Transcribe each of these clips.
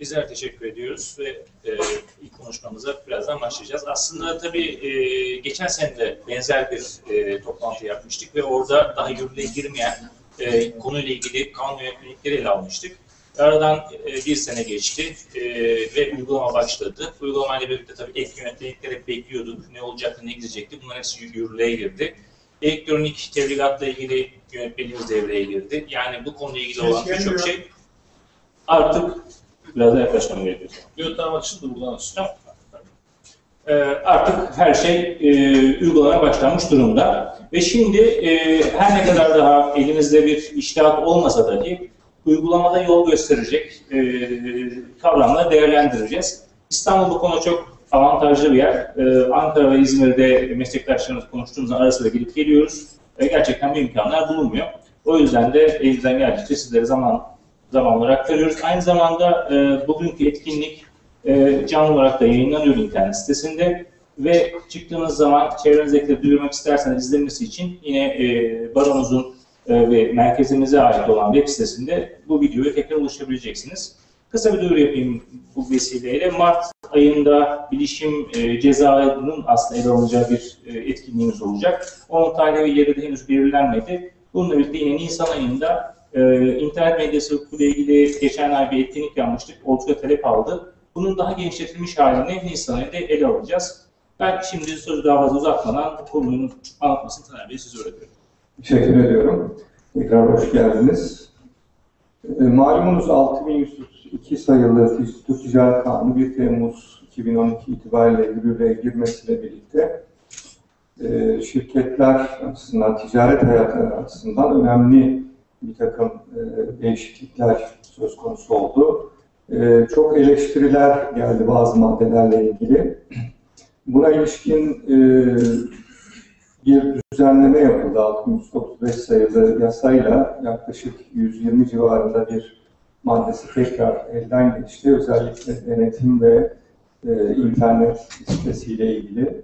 Bizler teşekkür ediyoruz ve e, ilk konuşmamıza birazdan başlayacağız. Aslında tabii e, geçen sene de benzer bir e, toplantı yapmıştık ve orada daha yürürlüğe girmeyen e, konuyla ilgili kanun yönetmelikleri ele almıştık. Aradan e, bir sene geçti e, ve uygulama başladı. Uygulamayla birlikte tabii ek yönetmelikleri hep bekliyorduk. Ne olacaktı, ne gidecekti. Bunların hepsi yürürlüğe girdi. Elektronik tebligatla ilgili yönetmeliğimiz devreye girdi. Yani bu konuyla ilgili olan birçok şey artık biraz yaklaşmam gerekiyor. Yok tamam açıldı buradan açıldı. Ee, artık her şey e, uygulamaya başlanmış durumda. Ve şimdi e, her ne kadar daha elimizde bir iştihat olmasa dahi uygulamada yol gösterecek e, kavramları değerlendireceğiz. İstanbul bu konuda çok avantajlı bir yer. E, Ankara ve İzmir'de meslektaşlarımız konuştuğumuz ara sıra gidip geliyoruz. ve gerçekten bu imkanlar bulunmuyor. O yüzden de elimizden geldikçe sizlere zaman zaman olarak aktarıyoruz. Aynı zamanda e, bugünkü etkinlik e, canlı olarak da yayınlanıyor internet sitesinde ve çıktığınız zaman çevrenizdekileri duyurmak isterseniz izlenmesi için yine e, baronumuzun e, ve merkezimize ait olan web sitesinde bu videoyu tekrar ulaşabileceksiniz. Kısa bir duyuru yapayım bu vesileyle. Mart ayında bilişim e, cezalarının aslında ele alınacağı bir e, etkinliğimiz olacak. Onun tarihi yeri de henüz belirlenmedi. Bununla birlikte yine Nisan ayında e, internet medyası hukukuyla ilgili geçen ay bir etkinlik yapmıştık. Oldukça talep aldı. Bunun daha genişletilmiş halini Nisan ayında ele alacağız. Ben şimdi sözü daha fazla uzatmadan konunun anlatmasını Taner Bey size öğretiyorum. Teşekkür ediyorum. Tekrar hoş geldiniz. E, malumunuz 6102 sayılı Türk Ticaret Kanunu 1 Temmuz 2012 itibariyle yürürlüğe girmesiyle birlikte e, şirketler açısından, ticaret hayatı açısından önemli bir takım e, değişiklikler söz konusu oldu. E, çok eleştiriler geldi bazı maddelerle ilgili. Buna ilişkin e, bir düzenleme yapıldı 6135 sayılı yasayla yaklaşık 120 civarında bir maddesi tekrar elden geçti. Özellikle denetim ve e, internet sitesiyle ilgili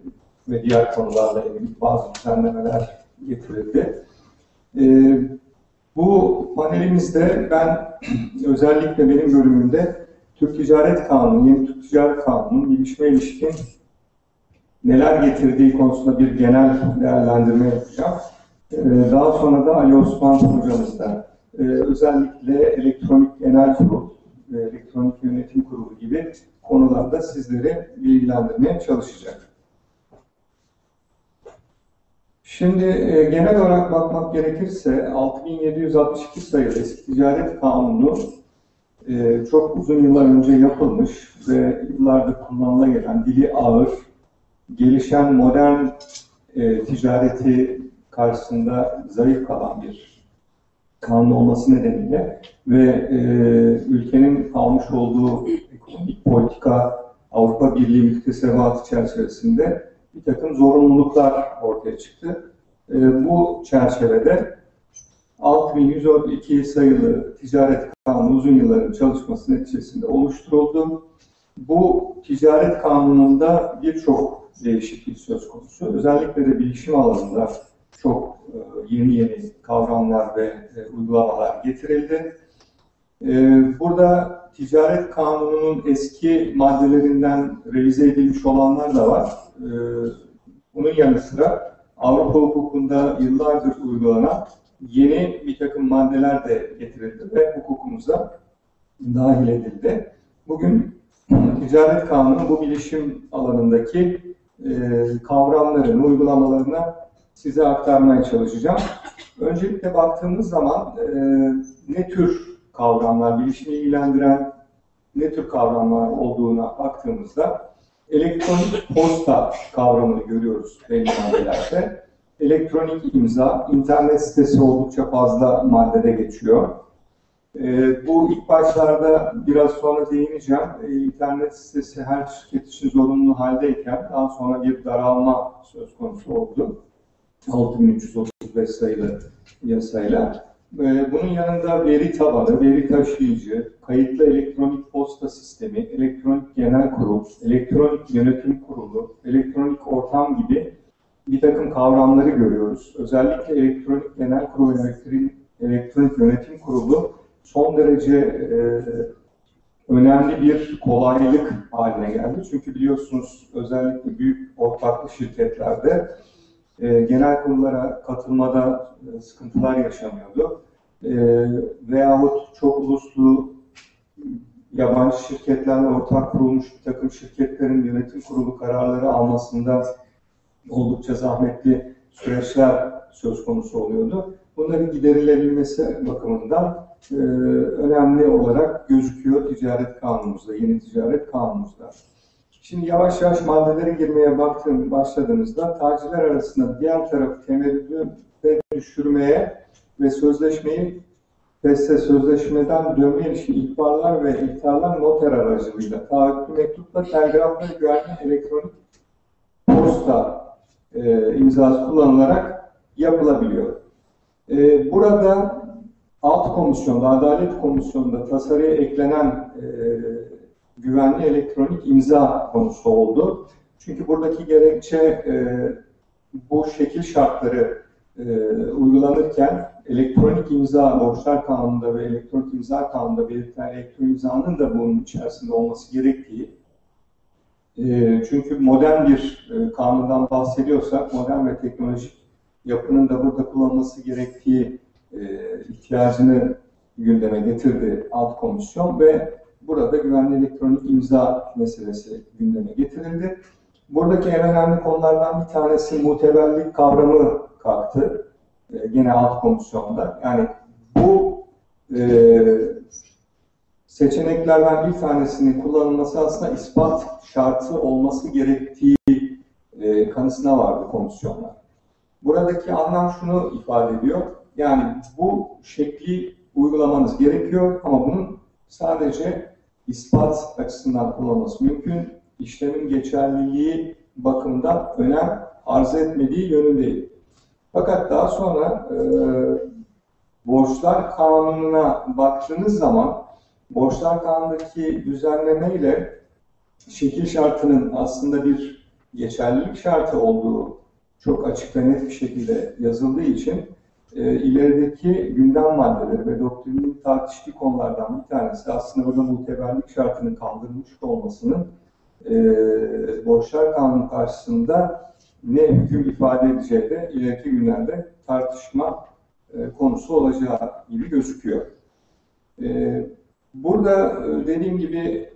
ve diğer konularla ilgili bazı düzenlemeler getirildi. Bu panelimizde ben özellikle benim bölümümde Türk Ticaret Kanunu, yeni Türk Ticaret Kanunu'nun gelişme ilişkin neler getirdiği konusunda bir genel değerlendirme yapacağım. Ee, daha sonra da Ali Osman hocamız da e, özellikle elektronik genel kurul, elektronik yönetim kurulu gibi konularda sizleri bilgilendirmeye çalışacak. Şimdi e, genel olarak bakmak gerekirse 6762 sayılı eski ticaret kanunu e, çok uzun yıllar önce yapılmış ve yıllardır kullanıla gelen dili ağır, gelişen modern e, ticareti karşısında zayıf kalan bir kanun olması nedeniyle ve e, ülkenin almış olduğu ekonomik politika Avrupa Birliği müktesebatı çerçevesinde bir takım zorunluluklar ortaya çıktı. E, bu çerçevede 6112 sayılı ticaret kanunu uzun yılların çalışması neticesinde oluşturuldu. Bu ticaret kanununda birçok değişiklik söz konusu. Özellikle de bilişim alanında çok e, yeni yeni kavramlar ve e, uygulamalar getirildi. E, burada ticaret kanununun eski maddelerinden revize edilmiş olanlar da var. Bunun yanı sıra Avrupa hukukunda yıllardır uygulanan yeni bir takım maddeler de getirildi ve hukukumuza dahil edildi. Bugün ticaret kanunu bu bilişim alanındaki e, kavramların uygulamalarını size aktarmaya çalışacağım. Öncelikle baktığımız zaman e, ne tür kavramlar, bilişimi ilgilendiren ne tür kavramlar olduğuna baktığımızda elektronik posta kavramını görüyoruz belli maddelerde. Elektronik imza, internet sitesi oldukça fazla maddede geçiyor. E, bu ilk başlarda biraz sonra değineceğim. E, internet sitesi her şirket için zorunlu haldeyken daha sonra bir daralma söz konusu oldu. 6335 sayılı yasayla. E, bunun yanında veri tabanı, veri taşıyıcı, kayıtlı elektronik posta sistemi, elektronik genel kurul, elektronik yönetim kurulu, elektronik ortam gibi bir takım kavramları görüyoruz. Özellikle elektronik genel elektronik, elektronik yönetim kurulu son derece e, önemli bir kolaylık haline geldi. Çünkü biliyorsunuz özellikle büyük ortaklı şirketlerde e, genel kurullara katılmada e, sıkıntılar yaşanıyordu. E, veyahut çok uluslu yabancı şirketlerle ortak kurulmuş bir takım şirketlerin yönetim kurulu kararları almasında oldukça zahmetli süreçler söz konusu oluyordu. Bunların giderilebilmesi bakımından e, önemli olarak gözüküyor ticaret kanunumuzda, yeni ticaret kanunumuzda. Şimdi yavaş yavaş maddelere girmeye baktığım, başladığımızda tacirler arasında diğer tarafı temerrüde düşürmeye ve sözleşmeyi Beste sözleşmeden dönme ilişkin ihbarlar ve ihtarlar noter aracılığıyla, taahhütlü mektupla, telgrafla güvenli elektronik posta e, imzası kullanılarak yapılabiliyor. E, burada alt komisyonda, Adalet Komisyonu'nda tasarıya eklenen e, güvenli elektronik imza konusu oldu. Çünkü buradaki gerekçe e, bu şekil şartları e, uygulanırken elektronik imza borçlar kanununda ve elektronik imza kanununda belirtilen elektronik imzanın da bunun içerisinde olması gerektiği e, çünkü modern bir e, kanundan bahsediyorsak modern ve teknolojik yapının da burada kullanılması gerektiği e, ihtiyacını gündeme getirdi alt komisyon ve burada güvenli elektronik imza meselesi gündeme getirildi. Buradaki en önemli konulardan bir tanesi muteberlik kavramı kalktı. E, gene alt komisyonda. Yani bu e, seçeneklerden bir tanesinin kullanılması aslında ispat şartı olması gerektiği e, kanısına vardı komisyonlar. Buradaki anlam şunu ifade ediyor. Yani bu şekli uygulamanız gerekiyor ama bunun sadece ispat açısından kullanılması mümkün. İşlemin geçerliliği bakımından önem arz etmediği yönündeyim. Fakat daha sonra e, borçlar kanununa baktığınız zaman borçlar kanundaki düzenleme ile şekil şartının aslında bir geçerlilik şartı olduğu çok açık ve net bir şekilde yazıldığı için e, ilerideki gündem maddeleri ve doktrinin tartıştığı konulardan bir tanesi aslında burada muteberlik şartının kaldırılmış olmasının e, borçlar kanunu karşısında ne hüküm ifade edeceği de ileriki günlerde tartışma e, konusu olacağı gibi gözüküyor. E, burada e, dediğim gibi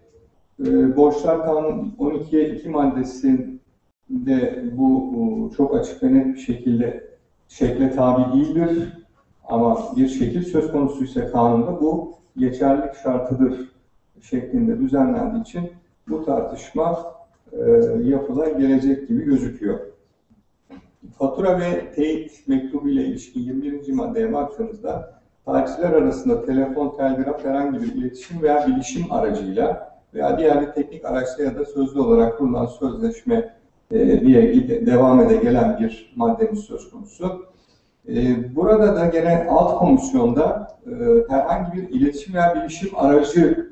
e, borçlar kanun 12'ye 2 maddesinde bu e, çok açık ve net bir şekilde şekle tabi değildir. Ama bir şekil söz konusu ise kanunda bu geçerlilik şartıdır şeklinde düzenlendiği için bu tartışma e, yapıla gelecek gibi gözüküyor. Fatura ve teyit mektubu ile ilişkin 21. maddeye baktığımızda taksiciler arasında telefon, telgraf herhangi bir iletişim veya bilişim aracıyla veya diğer bir teknik araçla ya da sözlü olarak kurulan sözleşme e, diye devam ede gelen bir maddemiz söz konusu. E, burada da gene alt komisyonda e, herhangi bir iletişim veya bilişim aracı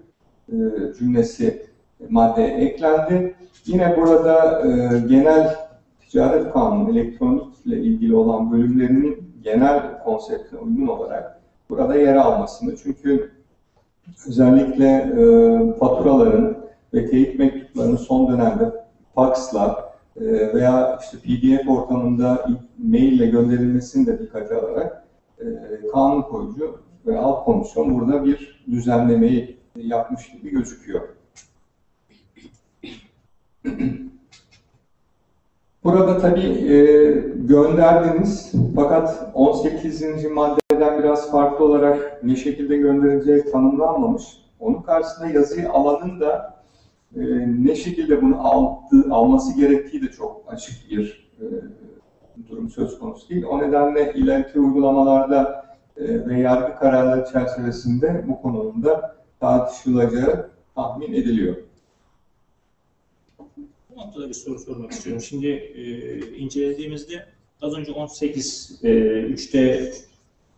e, cümlesi maddeye eklendi. Yine burada e, genel ticaret kanunu elektronikle ilgili olan bölümlerinin genel konseptine uygun olarak burada yer almasını. Çünkü özellikle e, faturaların ve teyit mektuplarının son dönemde faksla e, veya işte PDF ortamında mail ile gönderilmesini de dikkate alarak e, kanun koyucu ve alt komisyon burada bir düzenlemeyi yapmış gibi gözüküyor. Burada tabii e, gönderdiniz fakat 18. maddeden biraz farklı olarak ne şekilde gönderileceği tanımlanmamış. Onun karşısında yazıyı alanın da e, ne şekilde bunu aldı, alması gerektiği de çok açık bir e, durum söz konusu değil. O nedenle ileriki uygulamalarda e, ve yargı kararları çerçevesinde bu konunun da tartışılacağı tahmin ediliyor. Noktada bir soru sormak istiyorum. Şimdi e, incelediğimizde az önce 18 e, 3'te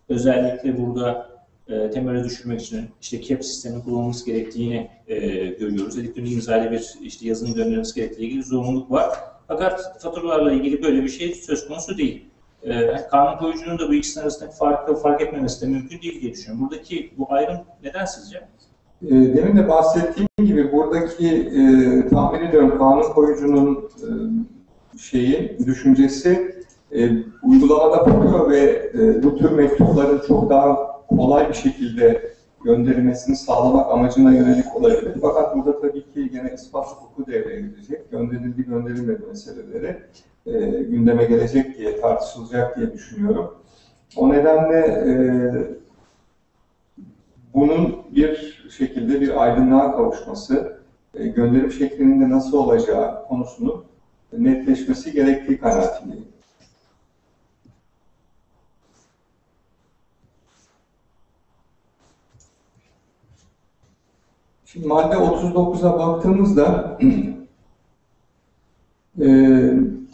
özellikle burada e, temele düşürmek için işte CAP sistemi kullanılması gerektiğini e, görüyoruz. Elektronik imzayla bir işte yazının gönderilmesi gerektiği ilgili zorunluluk var. Fakat faturalarla ilgili böyle bir şey söz konusu değil. E, kanun koyucunun da bu ikisinin arasındaki farkı fark etmemesi de mümkün değil diye düşünüyorum. Buradaki bu ayrım neden sizce? E, demin de bahsettiğim gibi buradaki e, tahmin ediyorum kanun koyucunun e, şeyi, düşüncesi e, uygulamada bakıyor ve e, bu tür mektupların çok daha kolay bir şekilde gönderilmesini sağlamak amacına yönelik olabilir. Fakat burada tabii ki gene ispat hukuku devreye girecek. Gönderildi gönderilmedi meseleleri e, gündeme gelecek diye tartışılacak diye düşünüyorum. O nedenle e, bunun bir şekilde bir aydınlığa kavuşması, e, gönderim şeklinde nasıl olacağı konusunun netleşmesi gerektiği kanaatindeyim. Şimdi madde 39'a baktığımızda e,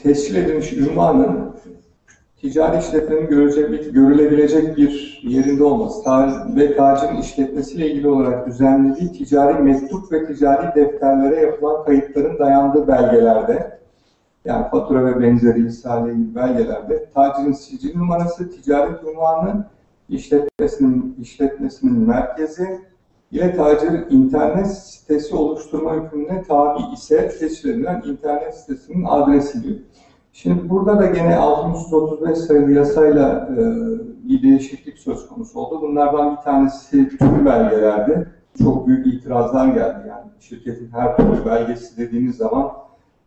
tescil edilmiş ünvanın ticari işletmenin görülebilecek, görülebilecek bir yerinde olması ta- ve tacirın işletmesiyle ilgili olarak düzenlediği ticari mektup ve ticari defterlere yapılan kayıtların dayandığı belgelerde yani fatura ve benzeri ihsale ilgili belgelerde tacirin sicil numarası, ticaret ünvanı, işletmesinin, işletmesinin merkezi, ile tacirin internet sitesi oluşturma hükmüne tabi ise tescil edilen internet sitesinin adresi diyor. Şimdi burada da gene 635 sayılı yasayla e, bir değişiklik söz konusu oldu. Bunlardan bir tanesi tüm belgelerde çok büyük itirazlar geldi. Yani şirketin her türlü belgesi dediğiniz zaman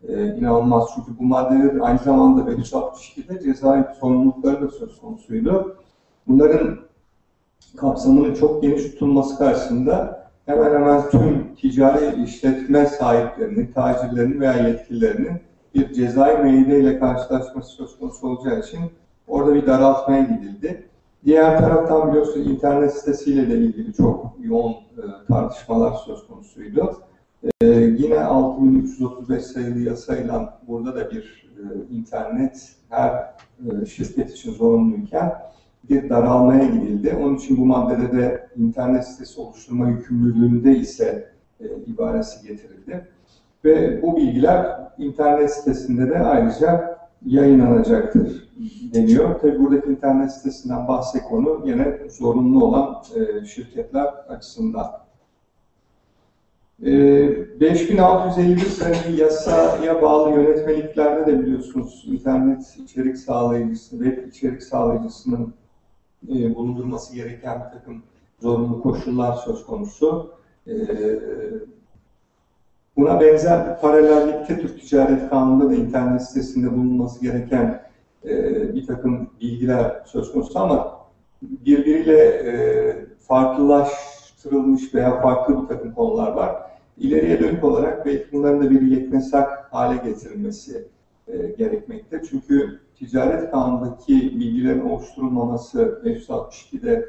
e, inanılmaz. Çünkü bu maddelerin aynı zamanda 562'de cezai sorumlulukları da söz konusuydu. Bunların kapsamının çok geniş tutulması karşısında hemen hemen tüm ticari işletme sahiplerinin, tacirlerinin veya yetkililerinin bir cezai müeyyideyle karşılaşması söz konusu olacağı için orada bir daraltmaya gidildi. Diğer taraftan biliyorsunuz internet sitesiyle de ilgili çok yoğun e, tartışmalar söz konusuydu. E, yine 6335 sayılı yasayla burada da bir e, internet her e, şirket için zorunluyken bir daralmaya gidildi. Onun için bu maddede de internet sitesi oluşturma yükümlülüğünde ise e, ibaresi getirildi. Ve bu bilgiler internet sitesinde de ayrıca yayınlanacaktır deniyor. Tabi buradaki internet sitesinden bahse konu yine zorunlu olan e, şirketler açısından. E, 5651 sayılı yasaya bağlı yönetmeliklerde de biliyorsunuz internet içerik sağlayıcısı, web içerik sağlayıcısının e, bulundurması gereken bir takım zorunlu koşullar söz konusu. E, buna benzer bir paralellikte Türk Ticaret Kanunu'nda da internet sitesinde bulunması gereken e, bir takım bilgiler söz konusu ama birbiriyle e, farklılaştırılmış veya farklı bir takım konular var. İleriye dönük olarak belki bunların da bir yeknesak hale getirilmesi e, gerekmekte. Çünkü ticaret kanundaki bilgilerin oluşturulmaması 562'de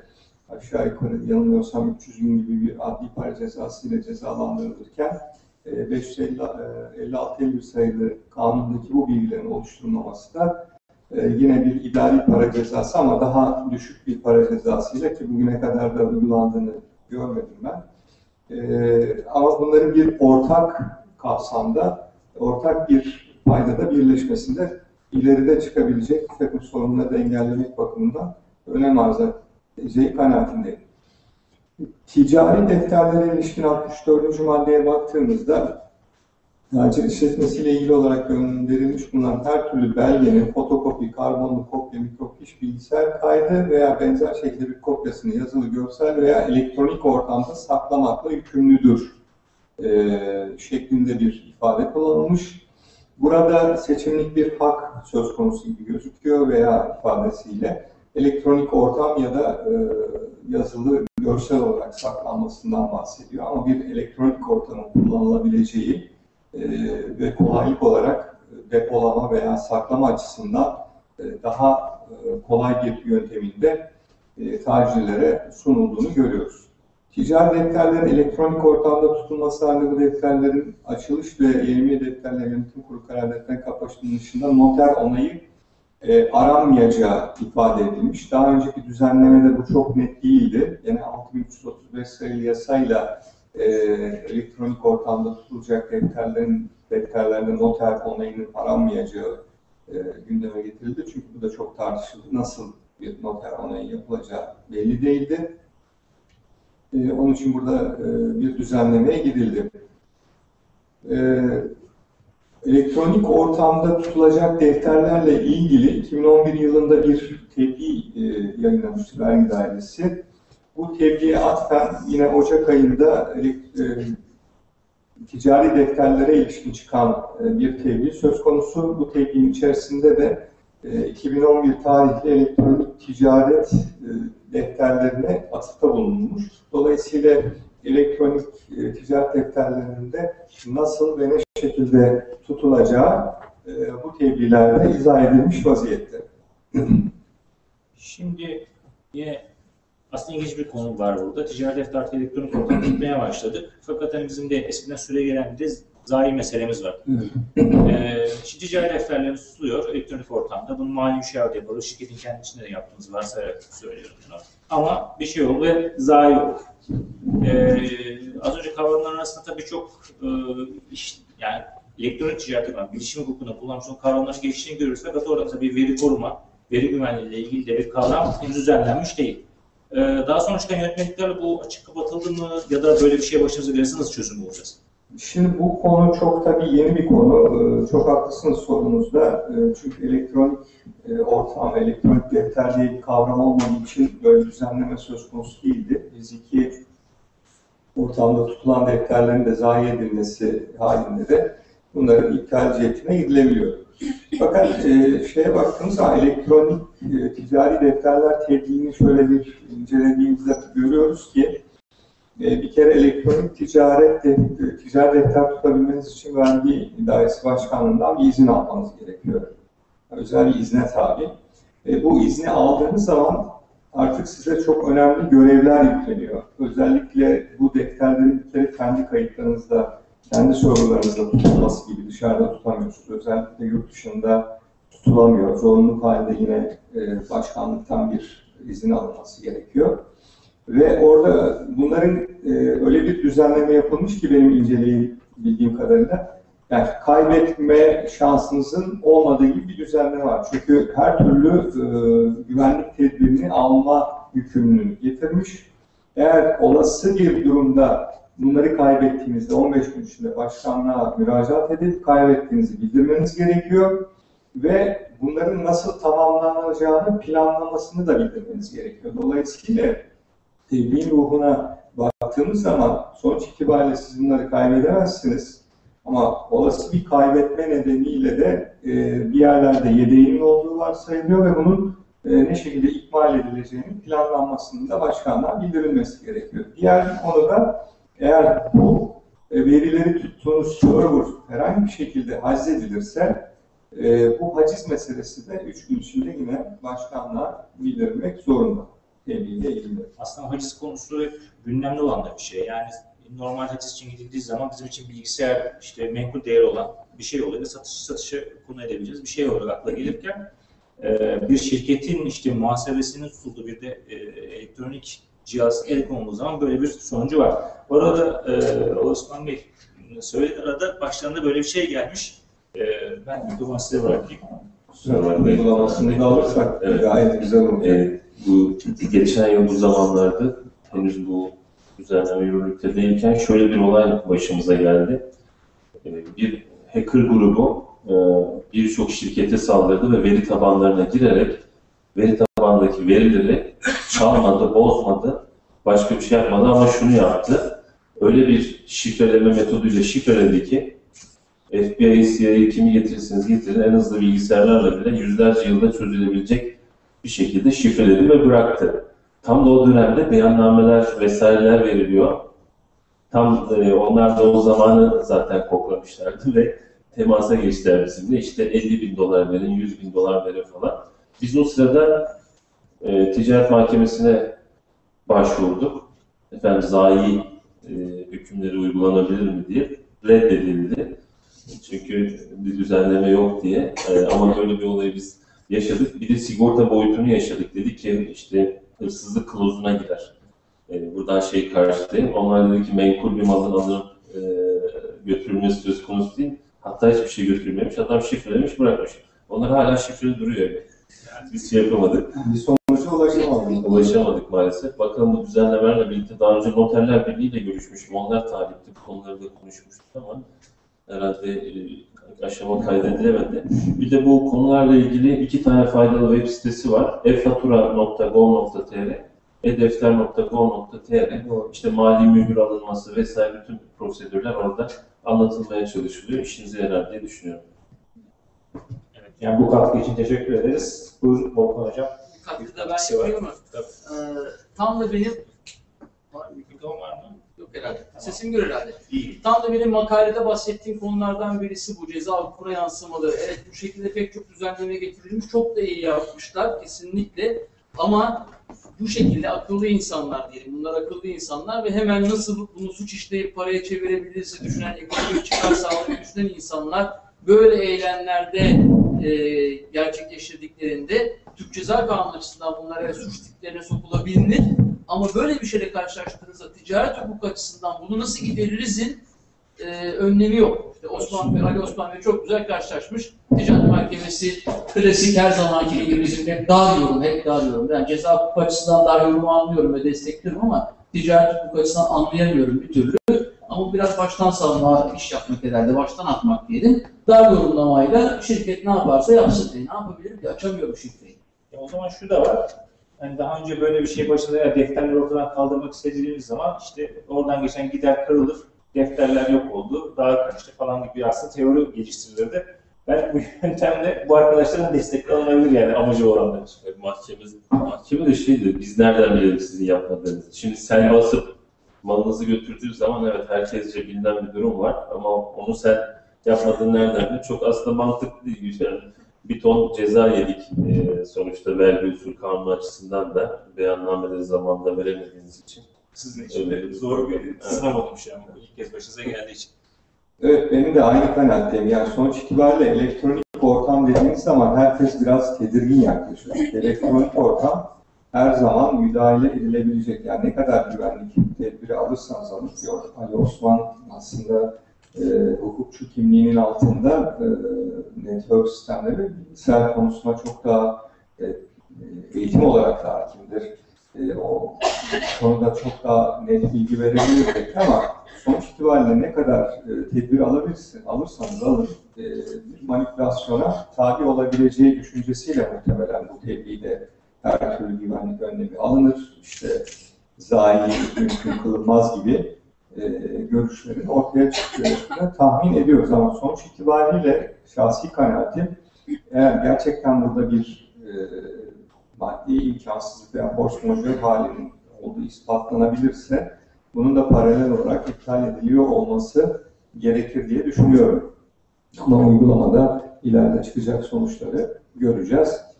aşağı yukarı yanılmıyorsam 300 gün gibi bir adli para cezası ile cezalandırılırken 556 Eylül sayılı kanundaki bu bilgilerin oluşturulmaması da e, yine bir idari para cezası ama daha düşük bir para cezasıyla ki bugüne kadar da uygulandığını görmedim ben. E, ama bunların bir ortak kapsamda, ortak bir paydada birleşmesinde ileride çıkabilecek bir takım sorunları da engellemek bakımından önem arz edeceği kanaatindeyim. Ticari defterlere ilişkin 64. maddeye baktığımızda tacir işletmesiyle ilgili olarak gönderilmiş bulunan her türlü belgenin fotokopi, karbonlu kopya, mikrofiş, bilgisayar kaydı veya benzer şekilde bir kopyasını yazılı, görsel veya elektronik ortamda saklamakla yükümlüdür e, şeklinde bir ifade kullanılmış. Burada seçimlik bir hak söz konusu gibi gözüküyor veya ifadesiyle elektronik ortam ya da e, yazılı görsel olarak saklanmasından bahsediyor. Ama bir elektronik ortamın kullanılabileceği e, ve kolaylık olarak depolama veya saklama açısından e, daha e, kolay bir yönteminde e, tacirlere sunulduğunu görüyoruz. Ticari defterlerin elektronik ortamda tutulması halinde bu defterlerin açılış ve yayınlı defterler yönetim kurulu karar kapatılması dışında noter onayı e, aranmayacağı ifade edilmiş. Daha önceki düzenlemede bu çok net değildi. Yine 6335 sayılı yasayla e, elektronik ortamda tutulacak defterlerin defterlerde noter onayının aranmayacağı e, gündeme getirildi. Çünkü bu da çok tartışıldı. Nasıl bir noter onayı yapılacağı belli değildi. E, onun için burada e, bir düzenlemeye gidildi. E, elektronik ortamda tutulacak defterlerle ilgili 2011 yılında bir tebliğ e, yayınlamıştı vergi dairesi. Bu tebliğe atfen yine Ocak ayında elek- e, ticari defterlere ilişkin çıkan e, bir tebliğ söz konusu. Bu tebliğin içerisinde de e, 2011 tarihli elektronik ticaret e, defterlerine atıfta bulunmuş. Dolayısıyla elektronik e, ticaret defterlerinde nasıl ve ne şekilde tutulacağı e, bu tebliğlerde izah edilmiş vaziyette. Şimdi yine aslında ilginç bir konu var burada. Ticaret defter elektronik ortamda tutmaya başladık. Fakat hani bizim de eskiden süre gelen bir de zayi meselemiz var. Ee, şimdi ticari defterlerimiz tutuluyor elektronik ortamda. Bunu mali müşavir yapıyoruz. Şirketin kendi içinde de yaptığımızı varsayarak söylüyorum bunu. Ama bir şey oldu ve zayi oldu. Ee, az önce kavramların arasında tabii çok e, iş, yani elektronik ticaret olan bilişim hukukunda kullanmış olan kavramların geçtiğini görürüz. Fakat orada tabii veri koruma, veri güvenliği ile ilgili de bir kavram henüz düzenlenmiş değil. Ee, daha sonra çıkan yönetmeliklerle bu açık kapatıldı mı ya da böyle bir şeye başımıza gelirse nasıl çözüm bulacağız? Şimdi bu konu çok tabii yeni bir konu. Ee, Çok haklısınız sorunuzda. Ee, Çünkü elektronik e, ortam, elektronik defter diye bir kavram olmadığı için böyle düzenleme söz konusu değildi. Biz iki ortamda tutulan defterlerin de zayi edilmesi halinde de bunların iptal cihetine gidilebiliyor. Fakat e, şeye baktığımız zaman elektronik e, ticari defterler tebliğini şöyle bir incelediğimizde görüyoruz ki bir kere elektronik ticaret ticaret defter tutabilmeniz için vergi dairesi başkanlığından bir izin almanız gerekiyor. Özel bir izne tabi. Bu izni aldığınız zaman artık size çok önemli görevler yükleniyor. Özellikle bu defterlerin bir kere kendi kayıtlarınızda, kendi serverlarınızda tutulması gibi dışarıda tutamıyorsunuz. Özellikle yurt dışında tutulamıyor. Zorunluluk halinde yine e, başkanlıktan bir izin alınması gerekiyor. Ve orada bunların e, öyle bir düzenleme yapılmış ki benim inceleyebildiğim kadarıyla yani kaybetme şansınızın olmadığı gibi bir düzenleme var. Çünkü her türlü e, güvenlik tedbirini alma yükümlülüğünü getirmiş. Eğer olası bir durumda bunları kaybettiğinizde 15 gün içinde başkanlığa müracaat edip kaybettiğinizi bildirmeniz gerekiyor ve bunların nasıl tamamlanacağını planlamasını da bildirmeniz gerekiyor. Dolayısıyla tebliğin ruhuna baktığımız zaman sonuç itibariyle siz bunları kaybedemezsiniz. Ama olası bir kaybetme nedeniyle de e, bir yerlerde yedeğinin olduğu varsayılıyor ve bunun e, ne şekilde ikmal edileceğinin planlanmasının da başkanlığa bildirilmesi gerekiyor. Diğer bir konuda eğer bu e, verileri tuttuğunuz server herhangi bir şekilde haczedilirse e, bu haciz meselesi de 3 gün içinde yine başkanlığa bildirilmek zorunda tebliğiyle ilgili. aslında haciz konusu hep gündemde olan da bir şey. Yani normal haciz için gidildiği zaman bizim için bilgisayar işte menkul değeri olan bir şey oluyor ve satış satışa konu edebileceğiz bir şey olarak akla gelirken e, bir şirketin işte muhasebesinin tutulduğu bir de e, elektronik cihaz el konulduğu zaman böyle bir sonucu var. Bu arada e, Osman Bey söyledi arada başlarında böyle bir şey gelmiş. E, ben mikrofonu size bırakayım. Uygulamasını da alırsak Evet. gayet güzel olur. Evet, bu geçen yıl bu zamanlarda henüz bu düzenleme yürürlükte değilken şöyle bir olay başımıza geldi. Ee, Bir hacker grubu e, birçok şirkete saldırdı ve veri tabanlarına girerek veri tabanındaki verileri çalmadı, bozmadı, başka bir şey yapmadı ama şunu yaptı. Öyle bir şifreleme metoduyla şifreledi ki FBI, CIA kimi getirirseniz getirin en hızlı bilgisayarlarla bile yüzlerce yılda çözülebilecek bir şekilde şifreledi ve bıraktı. Tam da o dönemde beyannameler vesaireler veriliyor. Tam e, onlar da o zamanı zaten koklamışlardı ve temasa geçtiler bizimle. İşte 50 bin dolar verin, 100 bin dolar verin falan. Biz o sırada e, ticaret mahkemesine başvurduk. Efendim zayi e, hükümleri uygulanabilir mi diye reddedildi. Çünkü bir düzenleme yok diye. E, ama böyle bir olayı biz yaşadık. Bir de sigorta boyutunu yaşadık. Dedik ki işte hırsızlık kılavuzuna girer. E, buradan şey karşılayayım. Onlar dedi ki menkul bir malın alınıp e, götürülmesi söz konusu değil. Hatta hiçbir şey götürmemiş. Adam şifrelemiş bırakmış. Onlar hala şifreli duruyor. Yani biz şey yapamadık. Bir sonuca ulaşamadık. ulaşamadık maalesef. Bakalım bu düzenlemelerle birlikte daha önce Noterler Birliği ile görüşmüştüm. Onlar talipti. Konuları da konuşmuştuk ama herhalde e, aşama kaydedilemedi. Bir de bu konularla ilgili iki tane faydalı web sitesi var. e-fatura.gov.tr e-defter.gov.tr İşte mali mühür alınması vesaire bütün prosedürler orada anlatılmaya çalışılıyor. İşinize yarar diye düşünüyorum. Evet, yani bu katkı için teşekkür ederiz. Buyurun Volkan Hocam. Katkıda şey ben var. yapayım mı? Tabii. Ee, tam da benim... Var? Mikrofon var mı? Herhalde. Sesim gör herhalde. İyi. Tam da benim makalede bahsettiğim konulardan birisi bu. Ceza hukukuna yansımaları. Evet bu şekilde pek çok düzenleme getirilmiş. Çok da iyi yapmışlar kesinlikle. Ama bu şekilde akıllı insanlar diyelim. Bunlar akıllı insanlar ve hemen nasıl bunu suç işleyip paraya çevirebilirse düşünen, ekonomik çıkar sağlamayı düşünen insanlar böyle eylemlerde e, gerçekleştirdiklerinde Türk Ceza Kanunu açısından bunlara suç tiplerine sokulabilir. Ama böyle bir şeyle karşılaştığınızda ticaret hukuk açısından bunu nasıl gideririzin e, önlemi yok. İşte Osman Bey, Ali Osman Bey çok güzel karşılaşmış. Ticaret Mahkemesi klasik her zamanki gibi bizim hep daha diyorum, hep daha diyorum. Yani ceza hukuk açısından daha yorumu anlıyorum ve destekliyorum ama ticaret hukuk açısından anlayamıyorum bir türlü. Ama biraz baştan savunma iş yapmak herhalde, baştan atmak diyelim. Dar yorumlamayla şirket ne yaparsa yapsın. E, ne yapabilirim ki? Açamıyorum şifreyi. Ya o zaman şu da var. Yani daha önce böyle bir şey başında ya defterleri ortadan kaldırmak istediğimiz zaman işte oradan geçen gider kırılır, defterler yok oldu, daha karıştı falan gibi aslında teori geliştirilirdi. Ben bu yöntemle bu arkadaşların destekli alınabilir yani amacı oranlar. Yani Mahkememiz, mahkeme de şeydi, biz nereden bilelim sizin yapmadığınızı. Şimdi sen basıp malınızı götürdüğü zaman evet herkesce bilinen bir durum var ama onu sen yapmadığın nereden bilir? Çok aslında mantıklı değil. Yani bir ton ceza yedik Ee, sonuçta vergi usul kanunu açısından da beyannameleri zamanında veremediğiniz için. Sizin için de zor bir sınav olmuş yani bu ilk kez başınıza geldiği için. Evet, benim de aynı kanaatteyim. Yani sonuç itibariyle elektronik ortam dediğimiz zaman herkes biraz tedirgin yaklaşıyor. Elektronik ortam her zaman müdahale edilebilecek. Yani ne kadar güvenlik tedbiri alırsanız alın diyor. Ali Osman aslında e, hukukçu kimliğinin altında e, network sistemleri bilgisayar konusuna çok daha e, eğitim olarak da hakimdir. E, o konuda çok daha net bilgi verebilir belki ama sonuç itibariyle ne kadar e, tedbir alabilirsin, alırsanız alın, e, bir manipülasyona tabi olabileceği düşüncesiyle muhtemelen bu tebliğde her türlü güvenlik önlemi alınır. İşte zayi mümkün kılınmaz gibi e, görüşlerin ortaya çıktığını tahmin ediyoruz ama sonuç itibariyle şahsi kanaatim eğer gerçekten burada bir e, maddi imkansızlık veya borç mucize halinin olduğu ispatlanabilirse bunun da paralel olarak iptal ediliyor olması gerekir diye düşünüyorum. Ama uygulamada ileride çıkacak sonuçları göreceğiz.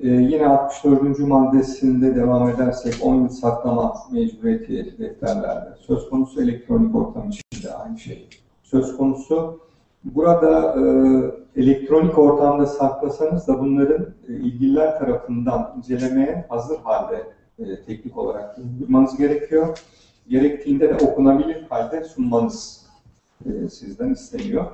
Ee, yine 64. maddesinde devam edersek 10 yıl saklama mecburiyeti defterlerde. Söz konusu elektronik ortam için de aynı şey. Söz konusu burada e, elektronik ortamda saklasanız da bunların e, ilgililer tarafından incelemeye hazır halde e, teknik olarak bulundurmanız gerekiyor. Gerektiğinde de okunabilir halde sunmanız e, sizden isteniyor.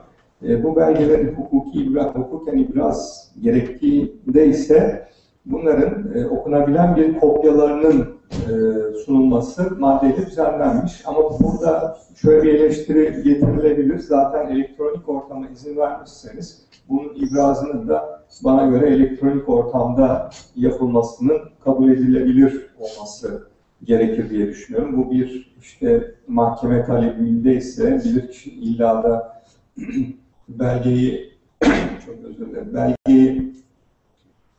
E, bu belgelerin hukuki ibra, hukuken ibraz gerektiğinde ise bunların e, okunabilen bir kopyalarının e, sunulması maddeyle düzenlenmiş. Ama burada şöyle bir eleştiri getirilebilir. Zaten elektronik ortama izin vermişseniz bunun ibrazının da bana göre elektronik ortamda yapılmasının kabul edilebilir olması gerekir diye düşünüyorum. Bu bir işte mahkeme talebinde ise bilirkişi illa da belgeyi çok özür dilerim, belgeyi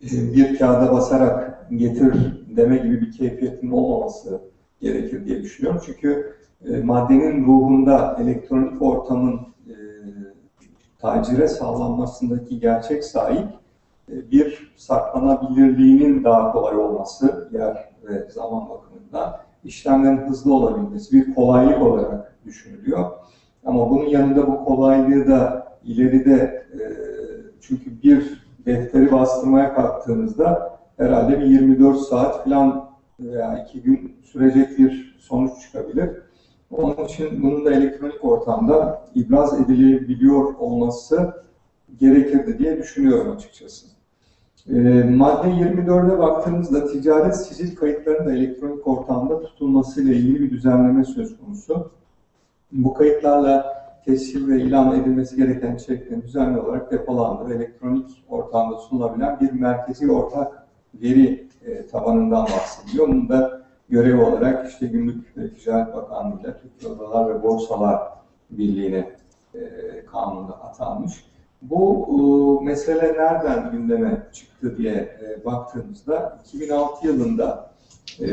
e, bir kağıda basarak getir deme gibi bir keyfiyetin olmaması gerekir diye düşünüyorum. Çünkü e, maddenin ruhunda elektronik ortamın e, tacire sağlanmasındaki gerçek sahip bir saklanabilirliğinin daha kolay olması yer ve zaman bakımından işlemlerin hızlı olabilmesi bir kolaylık olarak düşünülüyor. Ama bunun yanında bu kolaylığı da ileride e, çünkü bir defteri bastırmaya kalktığınızda herhalde bir 24 saat falan veya iki gün sürecek bir sonuç çıkabilir. Onun için bunun da elektronik ortamda ibraz edilebiliyor olması gerekirdi diye düşünüyorum açıkçası. E, madde 24'e baktığımızda ticaret sicil kayıtlarının da elektronik ortamda tutulmasıyla ilgili bir düzenleme söz konusu. Bu kayıtlarla tescil ve ilan edilmesi gereken içeriklerin düzenli olarak depolandığı ve elektronik ortamda sunulabilen bir merkezi ortak veri e, tabanından bahsediliyor. Bunun da görev olarak işte Gümrük ve Ticaret Bakanlığı ile Türkiye Odalar ve Borsalar Birliği'ne e, kanunda atanmış. Bu e, mesele nereden gündeme çıktı diye e, baktığımızda 2006 yılında e,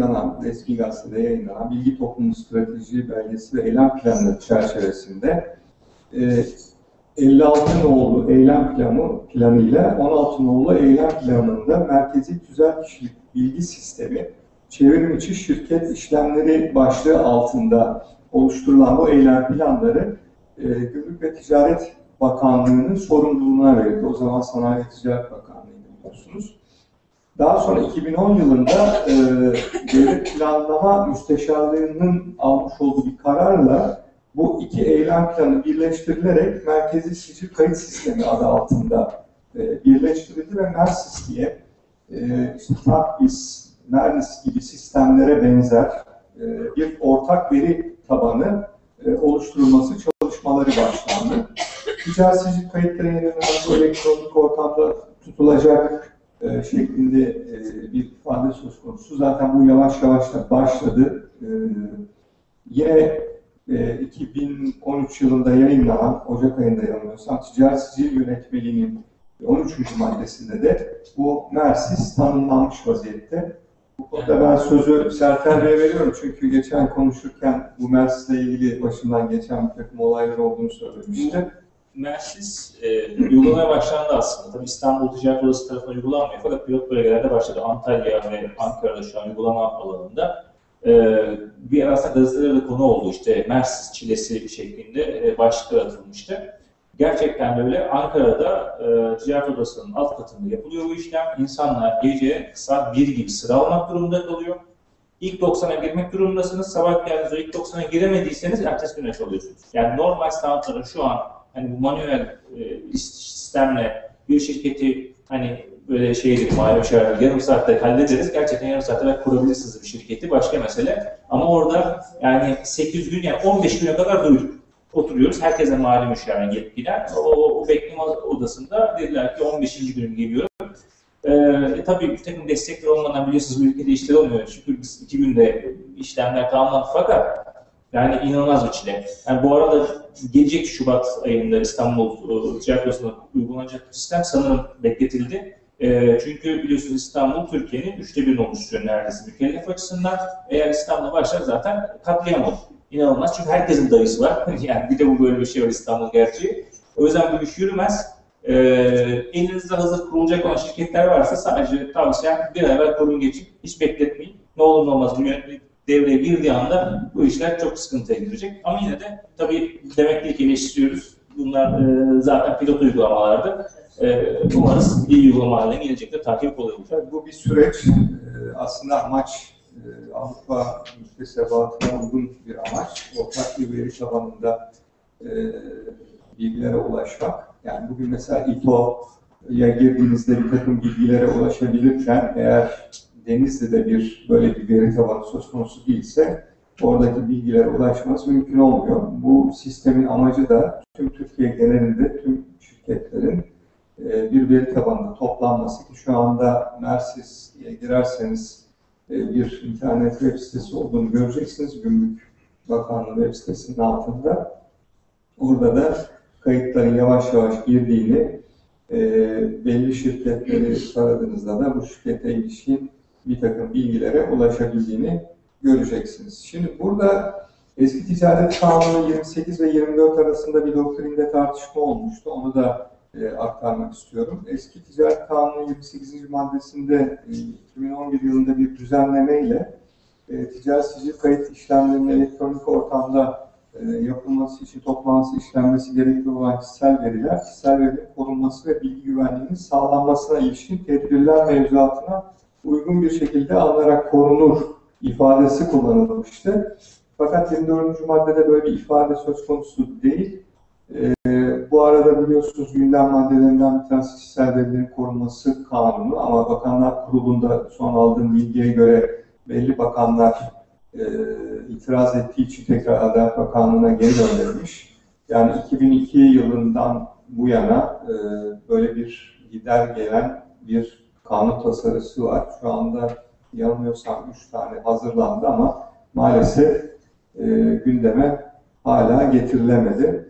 yayınlanan, resmi gazetede yayınlanan Bilgi Toplumu Strateji Belgesi ve Eylem Planı çerçevesinde e, 56 nolu eylem planı planıyla 16 nolu eylem planında merkezi tüzel kişilik bilgi sistemi çevrim içi şirket işlemleri başlığı altında oluşturulan bu eylem planları e, Gümrük ve Ticaret Bakanlığı'nın sorumluluğuna verildi. O zaman Sanayi ve Ticaret Bakanlığı'ydı biliyorsunuz. Daha sonra 2010 yılında e, Devlet Planlama Müsteşarlığı'nın almış olduğu bir kararla bu iki eylem planı birleştirilerek Merkezi Sicil Kayıt Sistemi adı altında e, birleştirildi ve MERSIS diye e, işte TAKBİS, MERLIS gibi sistemlere benzer e, bir ortak veri tabanı e, oluşturulması çalışmaları başlandı. Ticaret sicil kayıtları yenilenmesi elektronik ortamda tutulacak e, şeklinde e, bir ifade söz konusu. Zaten bu yavaş yavaş da başladı. E, yine e, 2013 yılında yayınlanan, Ocak ayında yanılmıyorsam, Ticaret Sicil Yönetmeliği'nin 13. maddesinde de bu MERSIS tanımlanmış vaziyette. Bu konuda ben sözü Serkan Bey'e veriyorum çünkü geçen konuşurken bu MERSIS'le ilgili başından geçen bir takım olaylar olduğunu söylemişti. Mersis e, uygulamaya başlandı aslında. Tabii İstanbul Ticaret Odası tarafından uygulanmıyor fakat pilot bölgelerde başladı. Antalya ve Ankara'da şu an uygulama alanında. E, bir ara aslında gazetelerde konu oldu işte Mersis çilesi şeklinde e, başlıklar atılmıştı. Gerçekten de öyle. Ankara'da e, Ticaret Odası'nın alt katında yapılıyor bu işlem. İnsanlar gece saat 1 gibi sıra almak durumunda kalıyor. İlk 90'a girmek durumundasınız. Sabah geldiğinizde ilk 90'a giremediyseniz ertesi güne kalıyorsunuz. Yani normal standartların şu an hani manuel e, sistemle bir şirketi hani böyle şey değil, malum şeyler yarım saatte hallederiz. Gerçekten yarım saatte belki kurabilirsiniz bir şirketi. Başka mesele. Ama orada yani 8 gün yani 15 güne kadar duyduk. Oturuyoruz. Herkese malum yani yetkiler. O, o bekleme odasında dediler ki 15. günüm geliyorum. Ee, e, tabii bir takım destekler olmadan biliyorsunuz bu ülkede işler olmuyor. Şükür biz iki günde işlemler tamamlandı fakat yani inanılmaz bir çile. Yani bu arada gelecek Şubat ayında İstanbul e, uygulanacak bir sistem sanırım bekletildi. E, çünkü biliyorsunuz İstanbul Türkiye'nin üçte birini oluşturuyor neredeyse mükellef açısından. Eğer İstanbul'da başlar zaten katliam olur. İnanılmaz çünkü herkesin dayısı var. yani bir de bu böyle bir şey var İstanbul gerçeği. O yüzden bu iş yürümez. E, elinizde hazır kurulacak olan şirketler varsa sadece tavsiyem bir ay evvel kurun geçin. Hiç bekletmeyin. Ne olur ne olmaz bu yönetmelik devreye girdiği anda bu işler çok sıkıntıya girecek. Ama yine de tabii demek değil ki eleştiriyoruz. Bunlar e, zaten pilot uygulamalardı. E, umarız iyi uygulama haline gelecektir. Takip kolay olacak. Bu bir süreç. Ee, Aslında amaç e, Avrupa müktesebatına uygun bir amaç. Ortak bir veri tabanında e, bilgilere ulaşmak. Yani bugün mesela İTO'ya girdiğinizde bir takım bilgilere ulaşabilirken eğer Denizli'de bir böyle bir veri tabanı söz konusu değilse oradaki bilgilere ulaşmanız mümkün olmuyor. Bu sistemin amacı da tüm Türkiye genelinde tüm şirketlerin e, bir veri tabanında toplanması ki şu anda Mersis'e girerseniz e, bir internet web sitesi olduğunu göreceksiniz. Gümrük Bakanlığı web sitesinin altında. Orada da kayıtların yavaş yavaş girdiğini, e, belli şirketleri taradığınızda da bu şirkete ilişkin bir takım bilgilere ulaşabildiğini göreceksiniz. Şimdi burada eski ticaret kanunu 28 ve 24 arasında bir doktrinde tartışma olmuştu. Onu da e, aktarmak istiyorum. Eski ticaret kanunu 28. maddesinde e, 2011 yılında bir düzenlemeyle e, ticaret sicil kayıt işlemlerinin elektronik ortamda e, yapılması için toplanması, işlenmesi gerekli olan kişisel veriler, kişisel verilerin korunması ve bilgi güvenliğinin sağlanmasına ilişkin tedbirler mevzuatına uygun bir şekilde alınarak korunur ifadesi kullanılmıştı. Fakat 24. maddede böyle bir ifade söz konusu değil. Bu bu arada biliyorsunuz gündem maddelerinden bir tanesi kişisel verilerin korunması kanunu ama Bakanlar Kurulu'nda son aldığım bilgiye göre belli bakanlar e, itiraz ettiği için tekrar Adalet Bakanlığı'na geri gönderilmiş. Yani 2002 yılından bu yana e, böyle bir gider gelen bir kanun tasarısı var. Şu anda yanılmıyorsam 3 tane hazırlandı ama maalesef e, gündeme hala getirilemedi.